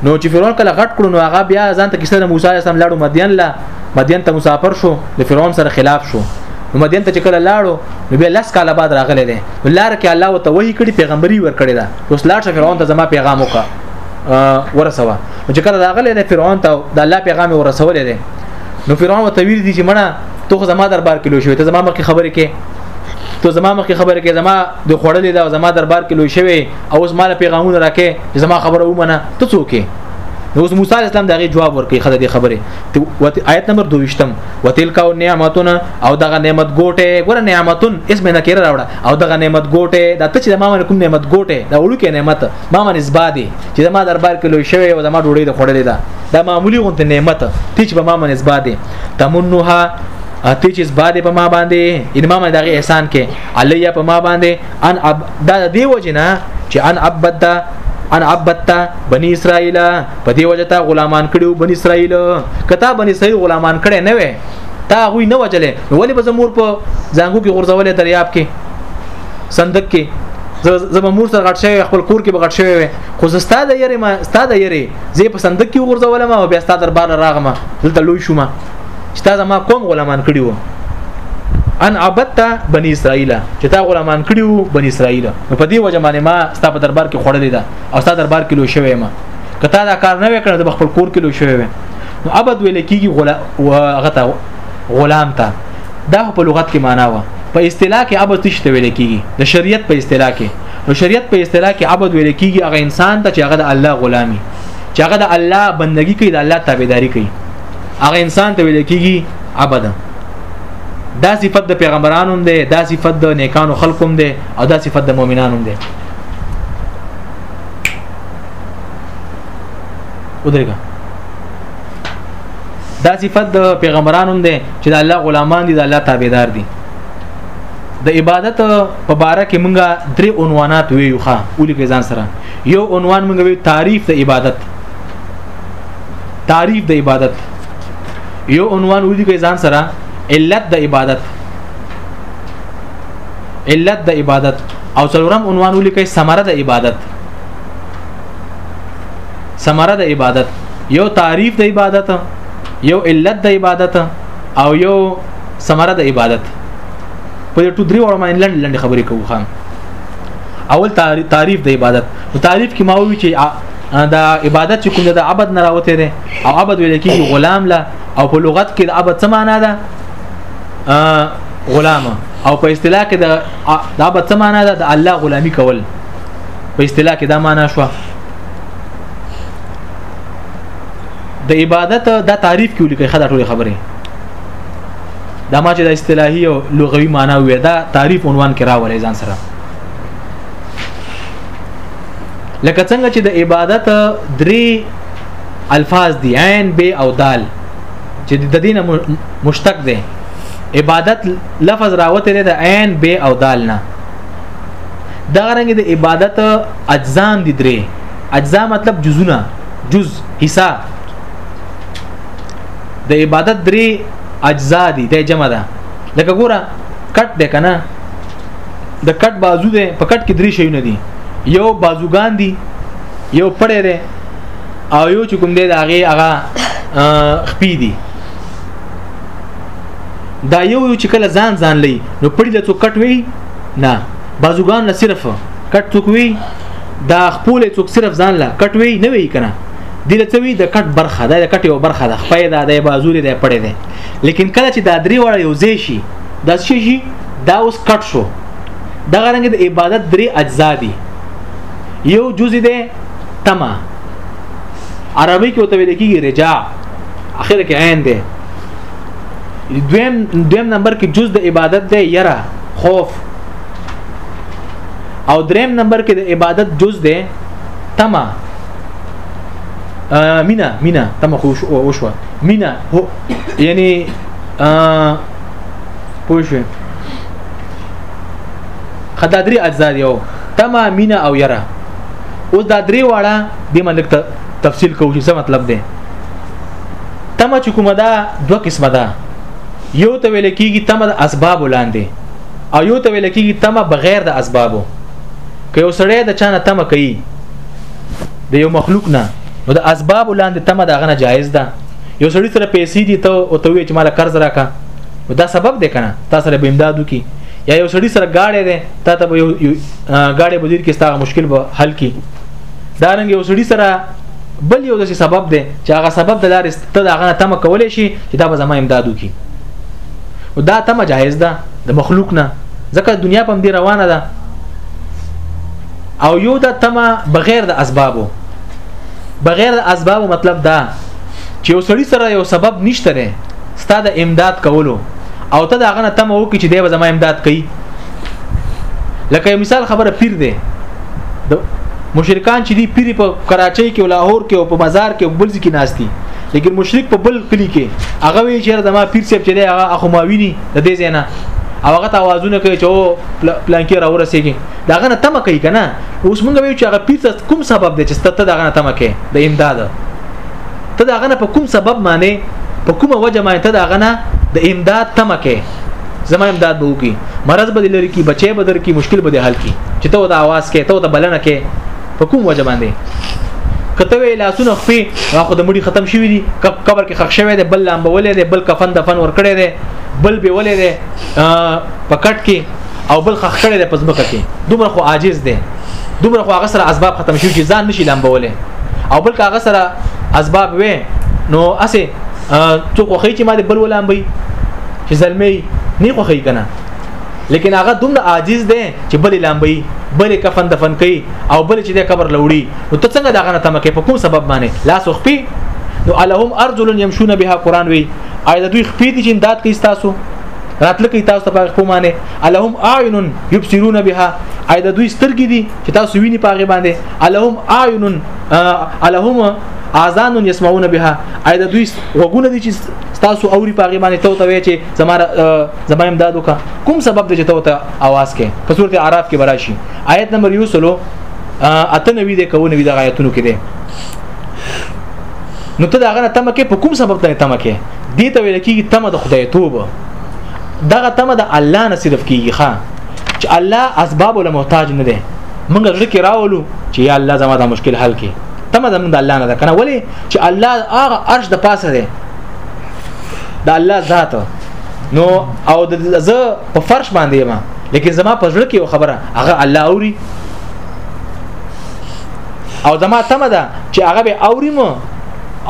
نو چې فرعون کله غټ کړو نو هغه بیا ځان ته کیسه موسی علی السلام لاړو مدین لا مدین ته مسافر شو د فرعون سره خلاف شو نو مدین ته چې کله لاړو نو بیا لس کاله بعد راغلی دی لار کې الله وته وਹੀ کړي پیغمبري ور کړی دا اوس لاړ شه فرعون ته زما پیغام وکا ورسوه چې کله راغلی دی فرعون ته د الله پیغام ورسول دی نو فرعون ته ویل دي چې مړه ته زما دربار کې لوي شوی ته زما مخکې خبرې کې ته زما مخکې خبره کې زما د خړلې دا زما دربار کې لوي شوی او اوس مال پیغامونه راکې زما خبره ومنه ته څوک یې اوس موسی علی السلام دغه جواب ورکړي خدای دې خبره آیت نمبر 22م وتلک او نعمتون او دغه نعمت ګوټه ګور نعمتون اسم نه کېره راوړه او دغه نعمت ګوټه د ته چې ما باندې کوم نعمت ګوټه دا وړو کې نعمت ما باندې زبادي چې ما دربار کې لوي شوی او ما ډوړې د خړلې دا دا معمولی غونته نعمت ته چې ما باندې زبادي تمنها اته چې زباده په ما باندې ان ما دغه احسان کې علیا په ما باندې ان عب دا دی وجنه چې ان عبد دا ان عبدت بني اسرائيل په دې وجه تا غلامان کړو بني اسرائيل کته بني اسرائيل غلامان کړي نه وي تا غوي نه وجلې ولی به زمور په ځانګو کې غورځولې دریاب کې صندوق کې زما مور سره غټ شوی خپل کور کې بغټ شوی وي خو زستا د یری ما ستا د یری زه په صندوق کې وګرځولم او بیا ستا دربار راغمه دلته لوی شوم چې تا زما قوم غلامان کړی وو ان عبدت بني اسرائيل چې تا غلامان کړی وو بني اسرائيل نو په دې وجه باندې ما ستا په دربار کې خړلې ده او ستا دربار کې لو شوې ما کته دا کار نه وکړ د خپل کور کې لو شوې نو عبد ویل کېږي غلا غته غلام ته دا په لغت کې معنا و په اصطلاح کې عبد څه ته ویل کېږي د شریعت په اصطلاح کې نو شریعت په اصطلاح کې عبد ویل کېږي هغه انسان ته چې هغه د الله غلامي چې هغه د الله بندگی کوي د الله تابعداري کوي هغه انسان ته ویل کیږي عبد دا صفت د پیغمبرانو هم ده دا صفت د نیکانو خلقو هم ده او دا صفت د مؤمنانو هم ده ودرګه دا صفت د پیغمبرانو هم ده چې د الله غلامان دي د الله تابعدار دي د عبادت په باره کې مونږه درې عنوانات ویو ښا ولي کې ځان سره یو عنوان مونږ وی تعریف د عبادت تعریف د عبادت یو عنوان ودی کې ځان سره علت د عبادت علت د عبادت او څلورم عنوان ولیکي ثمره د عبادت ثمره د عبادت یو تعریف د عبادت یو علت د عبادت او یو ثمره د عبادت په دې ټول درې وړو باندې لنډ لنډ خبرې کوو خان اول تعریف د عبادت نو تعریف کې ما وی چې دا عبادت چې کوم د عبد نه راوته دي او عبد ویل کېږي غلام لا او په لغت کې د عبد څه معنا ده غلام او په اصطلاح کې د عبد څه معنا ده د الله غلامی کول په اصطلاح کې دا معنا شو د عبادت دا تعریف کې ولیکي خدای ټول خبره دا ما چې د اصطلاحي او لغوي معنا وې دا تعریف عنوان کې راولې ځان سره لکه څنګه چې د عبادت درې الفاظ دي عین به او دال چې د دینه مشتق دي عبادت لفظ راوته دی د عین به او دال نه دا رنګ د عبادت اجزام دي درې اجزا مطلب جزونه جز حصہ د عبادت درې اجزا دي د جمع ده لکه ګوره کټ ده کنه د کټ بازو دی په کټ کې درې شیونه دي یو بازوګان دي یو پړې دی او یو چې کوم دی د هغې هغه خپې دي دا یو یو چې کله ځان ځان لې نو پړې له څو کټ وي نه بازوګان له صرف کټ څوک وي دا خپل څوک صرف ځان له کټ وي نه وي کنه دی له څوی د کټ برخه ده د کټ یو برخه ده خپې ده د بازو دی پړې ده لیکن کله چې دا درې وړه یو ځای شي دا څه شي دا اوس کټ شو دا غرنګ د عبادت درې اجزا دي یو جزء دی تما عربي کې وته ویل کېږي رجا اخر کې عین دی دویم دویم نمبر کې جز د عبادت دی یرا خوف او دریم نمبر کې د عبادت جز دی تما مینا مینا تما خو وشو مینا هو یعنی پوه شئ خدا درې اجزا دی او تما مینا او یرا اوس دا درې واړه د منلک تفصیل کوو چې څه مطلب دی تما چې کومه دا دوه قسمه ده یو ته ویل کېږي تما د اسباب ولاندې او یو ته ویل کېږي تما بغیر د اسبابو که یو سړی د چانه تما کوي د یو مخلوق نه نو د اسباب ولاندې تما دغه نه جایز ده یو سړی سره پیسې دي ته او ته وی چې مال قرض راکا دا سبب دی کنه تاسو سره به امدادو کی یا یو سړی سره گاډي دی تا ته یو گاډي بدیر کې ستاسو مشکل به حل کی دا رنګ یو سړی سره بل یو داسې سبب دی چې هغه سبب د لارې ته دا غنه تم کولې شي چې دا به زما امدادو کی او دا تم جایز ده د مخلوق نه ځکه دنیا په دې روانه ده او یو د تمه بغیر د اسبابو بغیر د اسبابو مطلب دا چې یو سړی سره یو سبب نشته لري ستا د امداد کولو او ته دا غنه تم وو کې چې دی به زما امداد کوي لکه مثال خبره پیر دی د مشرکان چې دی پیر په کراچۍ کې او لاهور کې او په مزار کې بل ځکه ناشتي لیکن مشرک په بل کلی کې هغه وی چې زما پیر صاحب چې دی هغه اخو ماویني د دې زینا او هغه توازن کوي چې او پلان کې را ورسېږي داغه نه تمه کوي کنه اوس مونږ ویو چې هغه پیر ته کوم سبب دی چې ته داغه نه تمه کوي د امداد ته داغه نه په کوم سبب معنی په کومه وجه معنی ته داغه نه د امداد تمه کوي زما امداد به وکي مرض به لري کی بچي به در کی مشکل به حل کی چې ته د आवाज کې ته د بلنه کې په کوم وجه باندې کته وی لاسونه خپې خو د مړي ختم شوی دي قبر کې خښ شوی دی بل لامبولې دی بل کفن دفن ور کړی دی بل به ولې دی په کټ کې او بل خخ کړی دی په ځمکه کې دومره خو عاجز دی دومره خو هغه سره اسباب ختم شي چې ځان نشي لامبولې او بل هغه سره اسباب وې نو اسه څوک خو چې ما دې بل ولامبي چې زلمی نه خو خې کنه لیکن هغه دومره عاجز دی چې بل لامبي بل کفن دفن کوي او بل چې د قبر لوړي نو ته څنګه دا غنه تمه کې په کوم سبب باندې لاس وخپي نو الهم ارجل يمشون بها قران وی اې د دوی خپې دي چې امداد کوي تاسو راتل کوي تاسو ته په معنی الهم اعین یبصرون بها اې د دوی سترګې دي چې تاسو ویني په هغه باندې الهم اعین الهم اذان یسمعون بها اې د دوی وګونه دي چې تاسو اوري په هغه باندې ته ته چې زماره زما امداد وکا کوم سبب دی چې ته ته आवाज کې په سورته اعراف کې براشي آیت نمبر یو سلو اته نوي د کوونه وی د آیتونو کې دي نو ته دا غنه تمکه په کوم سبب ته تمکه دې ته ویل کېږي تمه د خدای توبه دغه تمه د الله نه صرف کېږي ښا چې الله اسباب له محتاج نه دی موږ زړه کې راولو چې یا الله زما دا مشکل حل کړي تمه زموږ د الله نه ده کنه ولی چې الله هغه عرش د پاسه دی د الله ذات نو او د زه په فرش باندې ما لیکن زما په زړه کې یو خبره هغه الله اوري او زما تمه ده چې هغه به اوري مو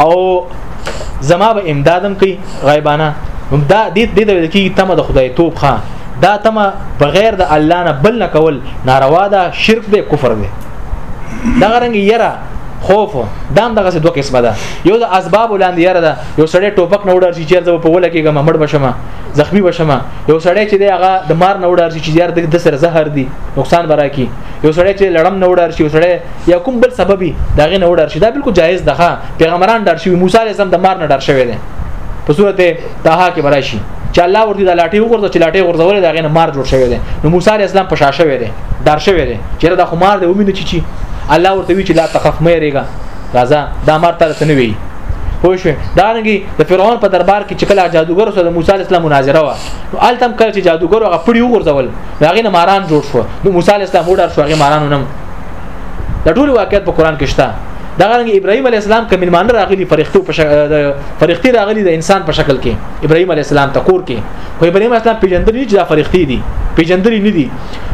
او زما به امدادم کوي غیبانه دا دې دې د کی تمه د خدای توب خان دا تمه بغیر د الله نه بل نه کول ناروا ده شرک ده کفر ده دا غرنګ یره خوف دام دغه دوه قسمه ده یو د اسباب ولاندې یره ده یو سړی ټوپک نه وډار شي چې زه په وله کېږم مړ بشم زخمی بشم یو سړی چې هغه د مار نه وډار شي چې یار د سر زهر دی نقصان برا کی یو سړی چې لړم نه وډار شي یو سړی یا کوم بل سبب دا غي نه وډار شي دا بالکل جایز ده پیغمبران ډار شي موسی علیه السلام د مار نه ډار شوی دی په صورت طه کې برای شي چې الله ورته د لاټي وګرځي چې لاټي ورځول دا غي نه مار جوړ شوی دی نو موسی علیه السلام په شاشه وی دی ډار شوی دی چې دا خو مار دی ومنه چی چی الله ورته وی چې لا تخف مې ریګا راځه دا مار تر څه نه وی پوه شو دا نګي د فرعون په دربار کې چې کله جادوګر سره موسی علی السلام مناظره و نو التم کله چې جادوګر هغه پړی وغورځول هغه نه ماران جوړ شو نو موسی علی السلام وډار شو هغه مارانو نم دا ټول واقعیت په قران کې شته دا غرنګ ابراهيم عليه السلام کوم مان راغلي فرښتو په فرښتي راغلي د انسان په شکل کې ابراهيم عليه السلام ته کور کې خو ابراهيم عليه السلام پیجندري چې دا فرښتي دي پیجندري نه دي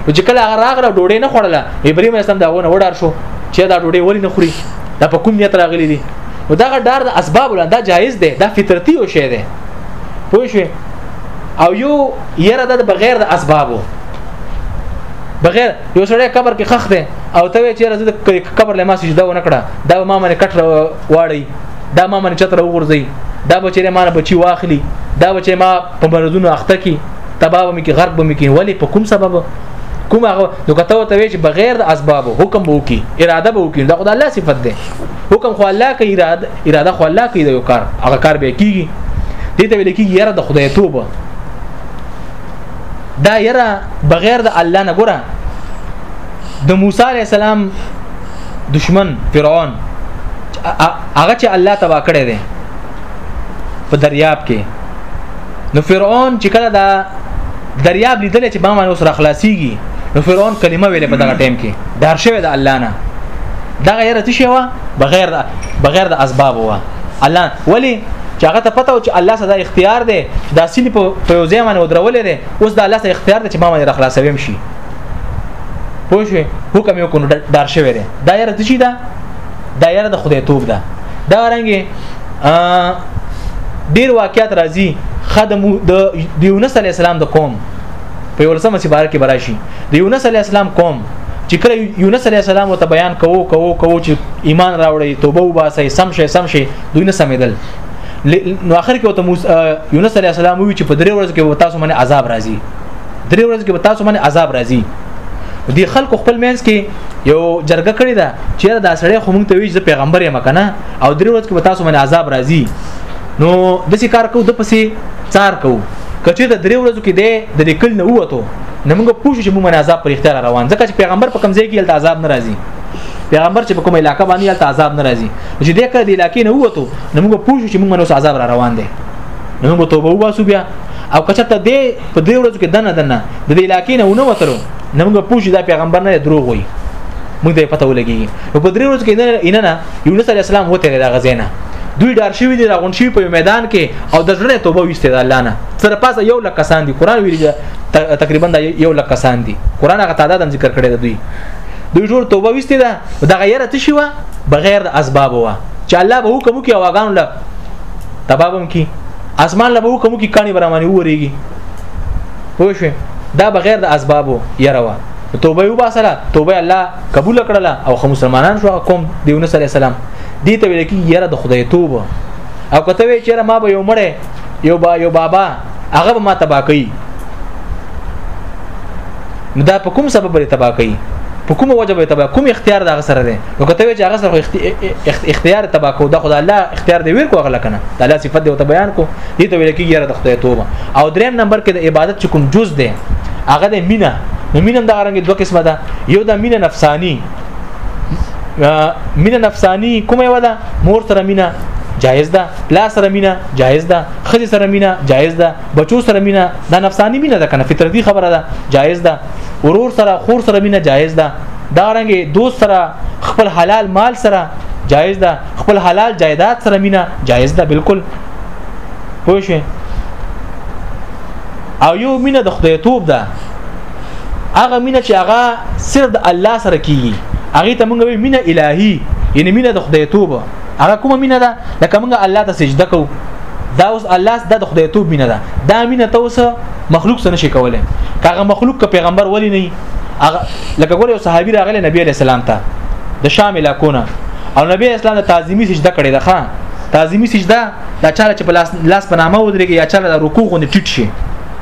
چې کله هغه راغله ډوډۍ نه خوړله ابراهيم عليه السلام دا ونه وډار شو چې دا ډوډۍ ولې نه خوري دا په کوم نیت راغلي دي نو دا ډار د اسباب ولندا جایز دی دا فطرتي او شی دی پوه شئ او یو یره د بغیر د اسبابو بغیر یو سړی قبر کې خخ دی او ته وی چې راځه د قبر له ما سجده و نکړه دا ما باندې کټ واړی دا ما باندې چتر وغورځي دا بچی ما بچی واخلي دا بچی ما په مرزونو اخته کی تباہ مې کې غرق به مې کې ولی په کوم سبب کوم هغه نو کته وته وی چې بغیر د اسباب حکم بو کی اراده بو کی دا خدای الله صفت ده حکم خو الله کوي اراده اراده خو الله کوي دا یو کار هغه کار به کیږي دې ته ویل کیږي یاره د خدای توبه دا یره بغیر د الله نه ګوره د موسی علی السلام دشمن فرعون هغه چې الله تبا کړی دی په دریاب کې نو فرعون چې کله دا دریاب لیدل چې ما باندې اوس را خلاصيږي نو فرعون کلمه ویلې په دغه ټیم کې دار شوی د الله نه دا غیرت شوی بغیر بغیر د اسباب وه الله ولی چې هغه ته پته و چې الله سره اختیار دی چې دا سیلی په یو ځای باندې ودرولې دی اوس د الله سره اختیار دی چې ما باندې راخلاصویم شي پوه شو حکم یو کو دار شوی دی دا یاره څه شي دا دا یاره د خدای توب ده دا رنګه ډیر واقعیت راځي خدمو د یونس علی السلام د قوم په ورسمه سي بار کې براشي د یونس علی السلام قوم چې کله یونس علی السلام ته بیان کوو کوو کوو چې ایمان راوړی توبه وباسي سم شي سم شي دوی نه سمیدل نو اخر کې ته یونس علی السلام وی چې په درې ورځې کې تاسو باندې عذاب راځي درې ورځې کې تاسو باندې عذاب راځي دی خلکو خپل مینس کې یو جرګه کړی دا چې دا سړی خو مونږ ته وی چې پیغمبر یې مکنه او درې ورځې کې تاسو باندې عذاب راځي نو د څه کار کو د پسې څار کوو کچې د درې ورځو کې دی د لیکل نه ووتو نو موږ پوه شو چې موږ باندې عذاب پر اختیار روان ځکه چې پیغمبر په کوم ځای کې هلته عذاب ناراضي پیغمبر چې په کومه علاقه باندې هلته عذاب ناراضي چې دې کړه د علاقې نه ووتو نو موږ پوه شو چې موږ باندې عذاب را روان دی نو موږ توبه وباسو بیا او کچې ته دې په دې ورځو کې دنه دنه د دې علاقې نه ونه وتلو نو موږ پوه شو دا پیغمبر نه دروغ وایي موږ ته پته ولګي په درې ورځو کې نه نه یونس علی السلام هو تیرې دا غزینا دوی ډار شوی دي راغون شوی په میدان کې او د ژوند توبه وسته د الله نه سره پاسه یو لک کسان دي قران ویل تقریبا دا یو لک کسان دي قران هغه تعداد هم ذکر کړی دوی دوی ټول توبه وسته ده د غیره تشي وا بغیر د اسباب وا چې الله به حکم کوي واغان له تبابم کی اسمان له به حکم کوي کانی برامانی وریږي پوه شئ دا بغیر د اسبابو یره وا توبه یو باسره توبه الله قبول کړله او خو مسلمانان شو قوم د یونس علی السلام دي ته ویل کی یاره د خدای توبه او کته وی چیرې ما به یو مړې یو با یو بابا هغه به ما تبا کوي نو دا په کوم سبب لري تبا کوي په کوم وجه به تبا کوم اختیار دا سره دی نو کته وی چې هغه سره اختیار تبا کو دا خدای الله اختیار دی ویر کو غل کنه دا الله صفات دی او بیان کو دي ته ویل کېږي د خدای توبه او دریم نمبر کې د عبادت چې کوم جز دی هغه د مینا نو مینه د رنګ دوه قسمه ده یو د مینه نفسانی مینه نفسانی کومه ودا مور سره مینه جایز ده لا سره مینه جایز ده خځه سره مینه جایز ده بچو سره مینه دا نفسانی مینه ده کنه فطرتي خبره ده جایز ده ورور سره خور سره مینه جایز ده دا رنګ دوست سره خپل حلال مال سره جایز ده خپل حلال جایداد سره مینا جایز ده بالکل پوه شئ او یو مینه د خدای توپ ده هغه مینه چې هغه صرف د الله سره کیږي هغه ته موږ وی مینه الهی یعنی مینه د خدای توپ هغه کومه مینه ده لکه موږ الله ته سجده کوو دا اوس الله د خدای توپ مینه ده دا مینه ته اوس مخلوق سره شي کوله کاغه مخلوق که پیغمبر ولی نه هغه لکه ګور یو صحابي راغلی نبی علی السلام ته د شام علاقو نه او نبی اسلام د تعظیمی سجده کړې ده ښا تعظیمی سجده دا چاله چې په لاس لاس په نامه ودرېږي یا چاله د رکوع غوندې ټیټ شي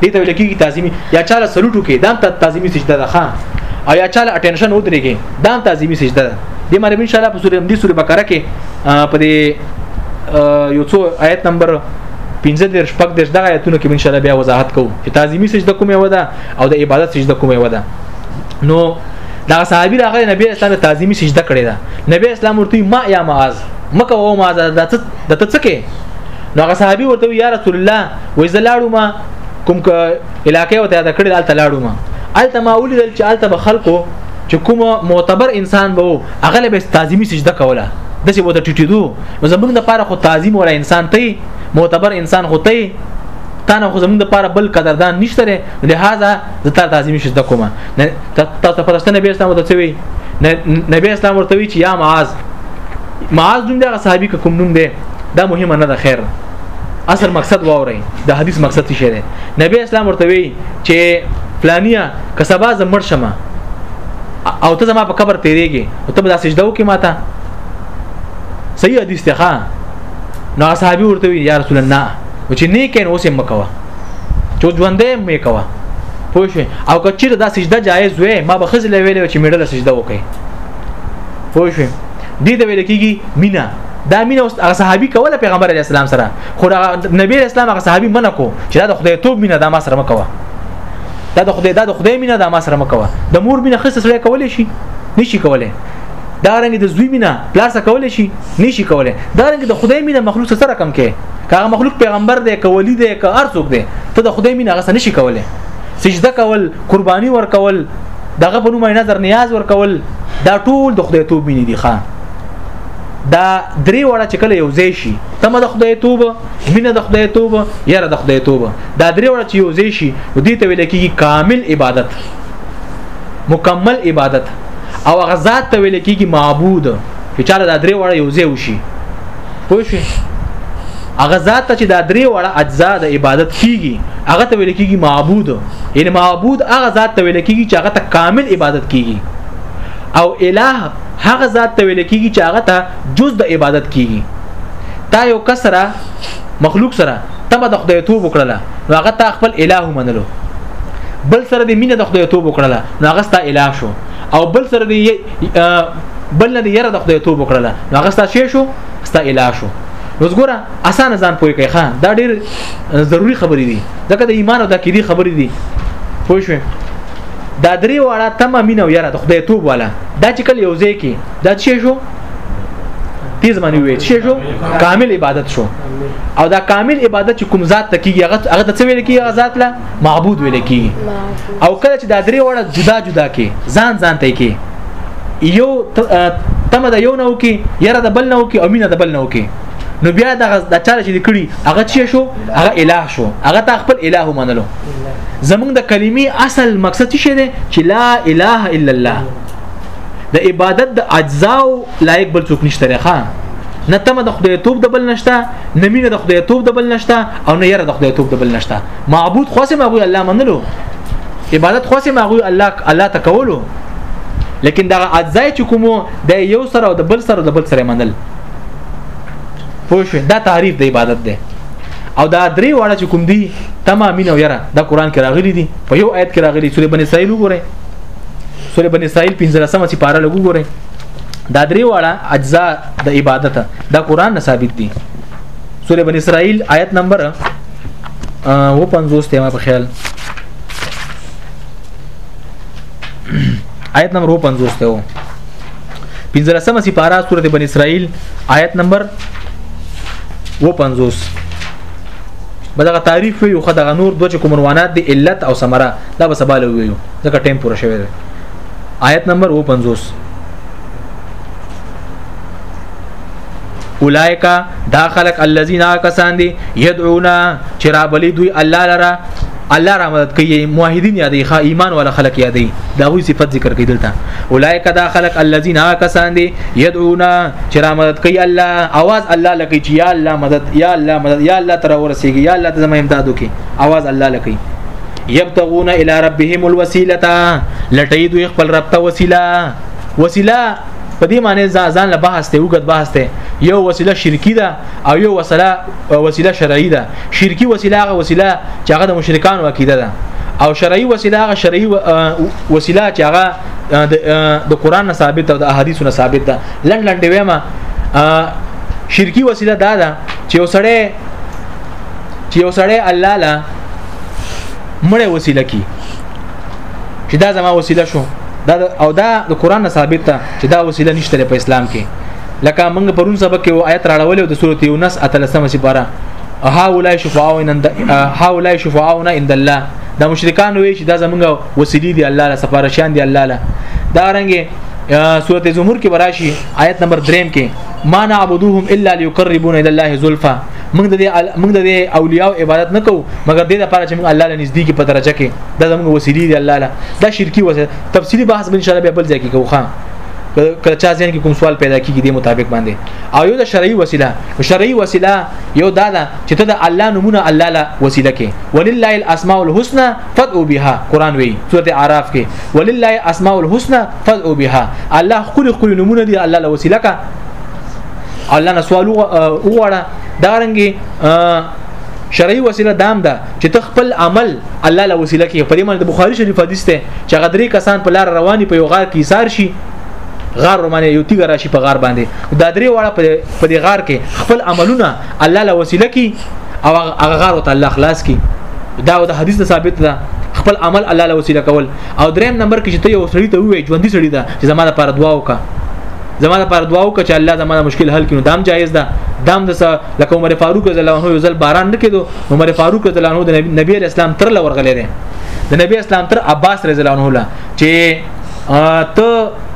دې ته ویل کېږي تعظیمی یا چاله سلوټ وکړي دا هم تعظیمی سجده ده ښا او یا چاله اټینشن ودرېږي دا هم تعظیمی سجده ده دې باندې ان شاء الله په سورې دې سورې بقره کې په دې یو څو آیت نمبر 15 درش پک درش دغه آیتونو کې ان شاء الله بیا وضاحت کوو چې تعظیمی سجده کومه ودا او د عبادت سجده کومه یو ده نو دا صحابي راغلی نبی اسلام تعظیمی سجده کړې ده نبی اسلام ورته ما یا معاذ مکه او معاذ د ته څه کې نو هغه صحابي ورته یا رسول الله وې زلاړو ما کوم علاقې او ته دا کړې دالته لاړو ما الته ما ولیدل چې الته به خلکو چې کوم معتبر انسان به هغه به تعظیمی سجده کوله د څه وته ټټیدو زمونږ د پاره خو تعظیم ولا انسان ته معتبر انسان خو ته تا نه خو زمونږ د پاره بل قدردان نشته لري لہذا زه تا تعظیم شي زده کوم تا ته پرسته نبی اسلام ورته وی نبی اسلام ورته وی چې یا معاذ معاذ نوم دغه صحابي کوم نوم دی دا مهمه نه ده خیر اصل مقصد واوري د حدیث مقصد څه دی نبی اسلام ورته وی چې فلانیا کسبا زمړ شمه او ته زما په قبر تیریږي او ته به دا سجده وکې ماته صحیح حدیث ته ها نو صحابي ورته وی یا رسول الله نو چې نه کین اوس یې مکوه چې ژوندې مې کوه پوه شو او که چیرې دا سجده جایز وي ما به خزل ویلې چې میډل سجده وکړي پوه شو دې د ویل کېږي مینا دا مين او صحابي کوله پیغمبر علی السلام سره خو نبی اسلام هغه صحابي منه کو چې دا د خدای توب مینه دا ما سره مکوه دا د خدای دا د خدای مینه دا ما سره مکوه د مور مینه خصه سره کولې شي نشي کولای دا رنګ د زوی مینه پلار سره کولې شي نشي کولای دا رنګ د خدای مینه مخلوق سره کم کې کاغه مخلوق پیغمبر دی که ولی دی که هر څوک دی ته د خدای مینه غسه نشي کولای سجده کول قرباني ورکول دغه په نوم نظر نیاز ورکول دا ټول د خدای توب مینه دي خان دا درې وړه چې کله یو ځای شي تمه د خدای توبه مینه د خدای توبه یاره د خدای توبه دا درې وړه چې یو ځای شي دې ته ویل کېږي کامل عبادت مکمل عبادت او غزاد ته ویل کېږي معبود چې چاله دا درې وړه یو ځای وشي پوه شئ هغه ذات چې دا درې وړه اجزا د عبادت کیږي هغه ته ویل کیږي معبود یعنی معبود هغه ذات ته ویل کیږي چې هغه ته کامل عبادت کیږي او الہ هغه ذات ته ویل کیږي چې هغه ته جز د عبادت کیږي تا یو کسره مخلوق سره تبه د خدای توب وکړله نو هغه تا خپل الہ منلو بل سره د مینه د خدای توب وکړله نو هغه ستا الہ شو او بل سره دی بل نه دی یره د خدای توب وکړله نو هغه ستا شې شو ستا اله شو نو ګوره اسانه ځان پوي کوي خان دا ډیر ضروری خبرې دي ځکه د ایمان او د عقیدې خبرې دي پوه شو دا درې واړه تمه مینه یره د خدای توب والا دا چې کله یو ځای کې دا شې شو تیز باندې وې شې شو کامل عبادت شو او دا کامل عبادت چې کوم ذات تکیږي هغه هغه څه ویل کیږي هغه ذات لا معبود ویل کی او کله چې دا درې وړه جدا جدا کې ځان ځان ته کې یو تم د یو نو کې یره د بل نو کې او مینه د بل نو کې نو بیا د د چاله چې کړي هغه چی شو هغه الٰه شو هغه تا خپل الٰه منلو زمونږ د کلمې اصل مقصد څه دی چې لا اله الا الله د عبادت د اجزاء لایق بل څوک نشته ښا نه تمه د خدای توپ د بل نشته نه مینه د خدای توپ د بل نشته او نه یره د خدای توپ د بل نشته معبود خو سم هغه الله منلو عبادت خو سم هغه الله الله تکولو لیکن دا اجزای چې کومو د یو سره او د بل سره د بل سره منل پوه شو دا تعریف د عبادت دی او دا درې واړه چې کوم دي تمامین او یره دا قران کې راغلي دي په یو آیت کې راغلي سورې بنی اسرائیل وګورئ سورې بنی اسرائیل 15 سم چې پاره لګو ګورئ دا درې واړه اجزا د عبادت دا قران نه ثابت دي سورې بنی اسرائیل آیت نمبر و پنځوس ته ما په خیال آیت نمبر و پنځوس ته و پنځلسمه سپاره سورته بن اسرائیل آیت نمبر و پنځوس بدغه تعریف ویو خدغه نور دوه کوم عنوانات دی علت او ثمره دا به سباله ویو ځکه ټیم پوره شوی دی آیت نمبر و پنځوس اولایکا دا خلق الذين کسان دي يدعون چې را بلی دوی الله لرا الله را مدد کوي موحدین یادې ښه ایمان ولا خلق یادې دا غوي صفت ذکر کوي دلته اولایک دا خلق الذين کسان دي يدعون چې را مدد کوي الله आवाज الله لکه چې یا الله مدد یا الله مدد یا الله تر ورسیږي یا الله ته زموږ امداد وکي आवाज الله لکه یبتغون الی ربهم الوسیلتا لټی دوی خپل رب ته وسیله وسیله په دې معنی ځان له بحث ته وګت بحث ته یو وسیله شرکی ده او یو وسیله وسیله شرعی ده شرکی وسیله هغه وسیله چې هغه د مشرکانو عقیده ده او شرعي وسیله هغه شرعي وسیله چې هغه د قران نه ثابت او د احادیثو نه ثابت ده لند لند ویما شرکی وسیله دا ده چې وسړی چې وسړی الله لا مړې وسیله کی چې دا زما وسیله شو دا او دا د قران نه ثابت ده چې دا وسیله نشته په اسلام کې لکه موږ پرون سبق کې آیت راړولې د سورته یونس اتلسمه سپاره هاولای شفاعون عند هاولای شفاعون عند الله دا مشرکان وی چې دا زمونږ وسیلی دی الله له سفاره شان دی الله له دا رنګ سورته زمر کې براشي آیت نمبر 3 کې ما نعبدوهم الا ليقربون الى الله زلفا موږ د موږ د اولیاء عبادت نه کوو مګر دې لپاره چې موږ الله له نږدې کې په درجه کې دا زموږ وسیلې دي الله له دا شرکی وسیله تفصیلی بحث ان شاء الله به بل ځای کې کوو خان کله چا ځین کې کوم سوال پیدا کیږي د مطابق باندې او یو د شرعي وسیله شرعي وسیله یو دا ده چې ته د الله نمونه الله لا وسیله کې ولله الاسماء الحسنى فدعوا بها قران وی سوره اعراف کې ولله الاسماء الحسنى فدعوا بها الله خپل خپل نمونه دی الله لا وسیله کا الله نه سوال وغواړه دا رنګي شرعي وسیله دام ده چې ته خپل عمل الله له وسیله کې په دې معنی د بخاری شریف حدیث ته چې غدري کسان په لار رواني په یو غار کې سار شي غار رومانه یو تیګ راشي په غار باندې دا درې واړه په دې غار کې خپل عملونه الله له وسیله کې او هغه غار وت الله خلاص کی دا د حدیث ثابت ده خپل عمل الله له وسیله کول او دریم نمبر کې چې ته یو سړی ته وې ژوندۍ سړی ده چې زموږ لپاره دعا وکړه زما لپاره دعا وکړه چې الله زما مشکل حل کړي دام جایز ده دام د لکه عمر فاروق رضی الله عنه ځل باران نه کېدو عمر فاروق رضی الله عنه د نبی اسلام تر لور غلې ده د نبی اسلام تر عباس رضی الله عنه چې ته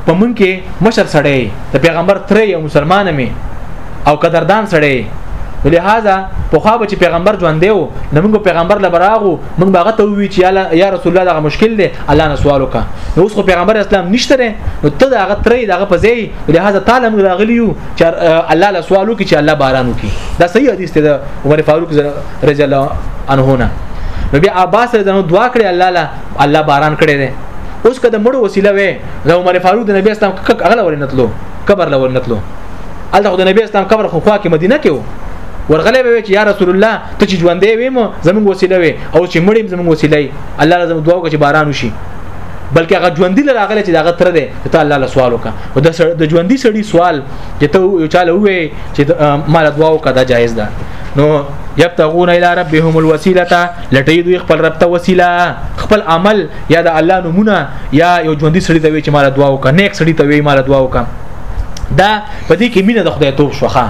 په مونږ کې مشر سړی د پیغمبر تر یو مسلمان می او قدردان سړی لہذا په خو به چې پیغمبر ژوند دیو نو موږ پیغمبر لبراغو موږ باغه ته وی چې یا رسول الله دا مشکل دی الله نه سوال وکا نو اوس خو پیغمبر اسلام نشته دی نو ته دا غترې دا په ځای لهدا تعالی موږ راغلیو چې الله له سوال وکي چې الله باران وکي دا صحیح حدیث دی عمر فاروق رضی الله عنه نه نو بیا عباس رضی الله دعا کړې الله له الله باران کړې دی اوس کده مړو وسیله وې د عمر فاروق د نبی اسلام کک اغله ورنتلو قبر لور نتلو الله د نبی اسلام قبر خو خوا کې مدینه کې وو ورغلې به چې یا رسول الله ته چې ژوندې وې مو زموږ وسیله وې او چې مړیم زموږ وسیله الله لازم دعا وکړي چې باران وشي بلکې هغه ژوندۍ لراغله چې داغه تر دی ته الله له سوال وکړه او د ژوندۍ سړي سوال چې ته یو چاله وې چې مال دعا وکړه دا جایز ده نو یبتغون الی ربهم الوسیله لټی دوی خپل رب ته وسیله خپل عمل یا د الله نمونه یا یو ژوندۍ سړي ته وې چې مال دعا وکړه نیک سړي ته وې مال دعا وکړه دا په دې کې مینه د خدای توب شوخه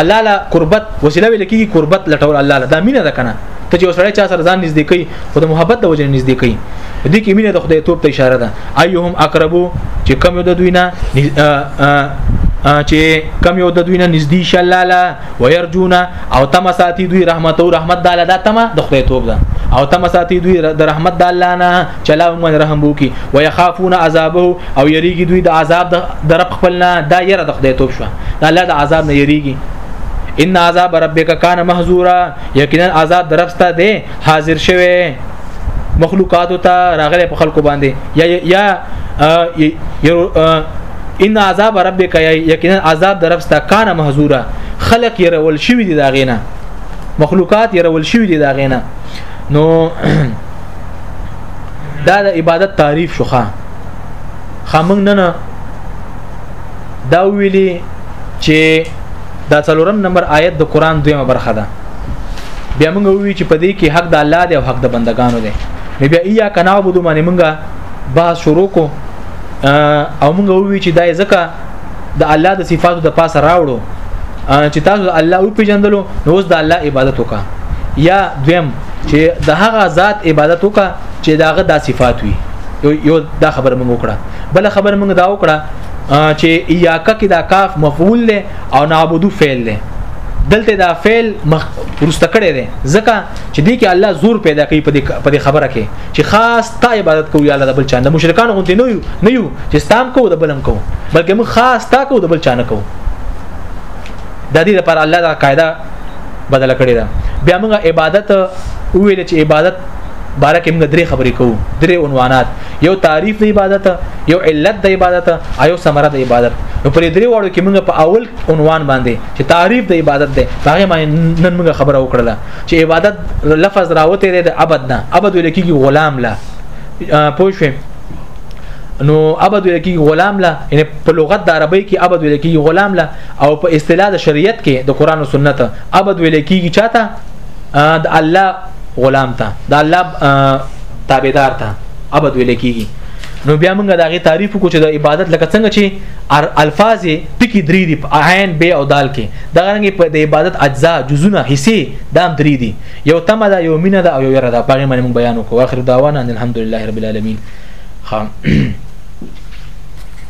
الله له قربت وسیله ویل کېږي قربت لټول الله له دا مینه ده کنه ته چې سړی چا سره ځان نږدې کوي خو د محبت د وجې نږدې کوي دې کې مینه د خدای توپ ته اشاره ده ايهم اقربو چې کم یو د دوی نه چې کم یو د دوی نه نږدې شلاله ويرجونا او تم ساتي دوی رحمت او رحمت د الله د تمه د خدای توپ ده او تم ساتي دوی د رحمت د الله نه چلا موږ رحم بو کی ويخافون عذابه او یریږي دوی د عذاب د رب خپل نه دا یره د خدای توپ شو د الله د عذاب نه یریږي ان عذاب ربک کان محذورا یقینا عذاب درفستا دی حاضر شوه مخلوقات ته راغله په خلکو باندې یا یا ان عذاب ربک یقینا عذاب درفستا کان محذورا خلق یې رول شوی دی دا غینا مخلوقات یې رول شوی دی دا غینا نو دا د عبادت تعریف شوخه خامنګ نه نه دا ویلي چې دا څلورم نمبر آیت د قران دویمه برخه ده بیا موږ وی چې په دې کې حق د الله دی او حق د بندگانو دی نو بیا ایا کنا عبادت باندې موږ بحث شروع کو او موږ وی چې دای زکه د الله د صفاتو د پاسه راوړو چې تاسو الله او پیژندلو نو اوس د الله عبادت وکا یا دویم چې د هغه ذات عبادت وکا چې داغه د صفات وي یو دا خبره موږ وکړه بل خبره موږ دا وکړه چې ایاک کې دا کاف مفعول له او نعبدو فعل له دلته دا فعل مخ پرسته کړي دي ځکه چې دې کې الله زور پیدا کوي په دې خبره کې چې خاص تا عبادت کوو یا الله د بل چا نه مشرکان غونډې نه یو نه یو چې ستام کوو د بلم کوو بلکې موږ خاص تا کوو د بل چا نه کوو د دې لپاره الله دا قاعده بدل کړی دا بیا موږ عبادت ویل چې عبادت بارکه موږ درې خبرې کوو درې عنوانات یو تعریف د عبادت یو علت د عبادت ایو ثمره د عبادت نو پرې درې وړو کې موږ په اول عنوان باندې چې تعریف د عبادت دی هغه باندې نن موږ خبره وکړه چې عبادت لفظ راوته دی د عبد نه عبد لکېږي غلام لا پوه شئ نو عبد لکېږي غلام لا یعنی په لغت د عربی کې عبد لکېږي غلام لا او په اصطلاح د شریعت کې د قران او سنت عبد لکېږي چاته د الله غلام ته د الله تابعدار ته عبد ویل کیږي نو بیا موږ دا غي تعریف کو چې د عبادت لکه څنګه چې الفاظ ټکی درې دي عین به او دال کې دا رنګ په د عبادت اجزا جزونه حصے دا درې دي یو تم دا یو مینه دا او یو یره دا په غي باندې بیان وکړو اخر داوانا الحمدلله رب العالمین خام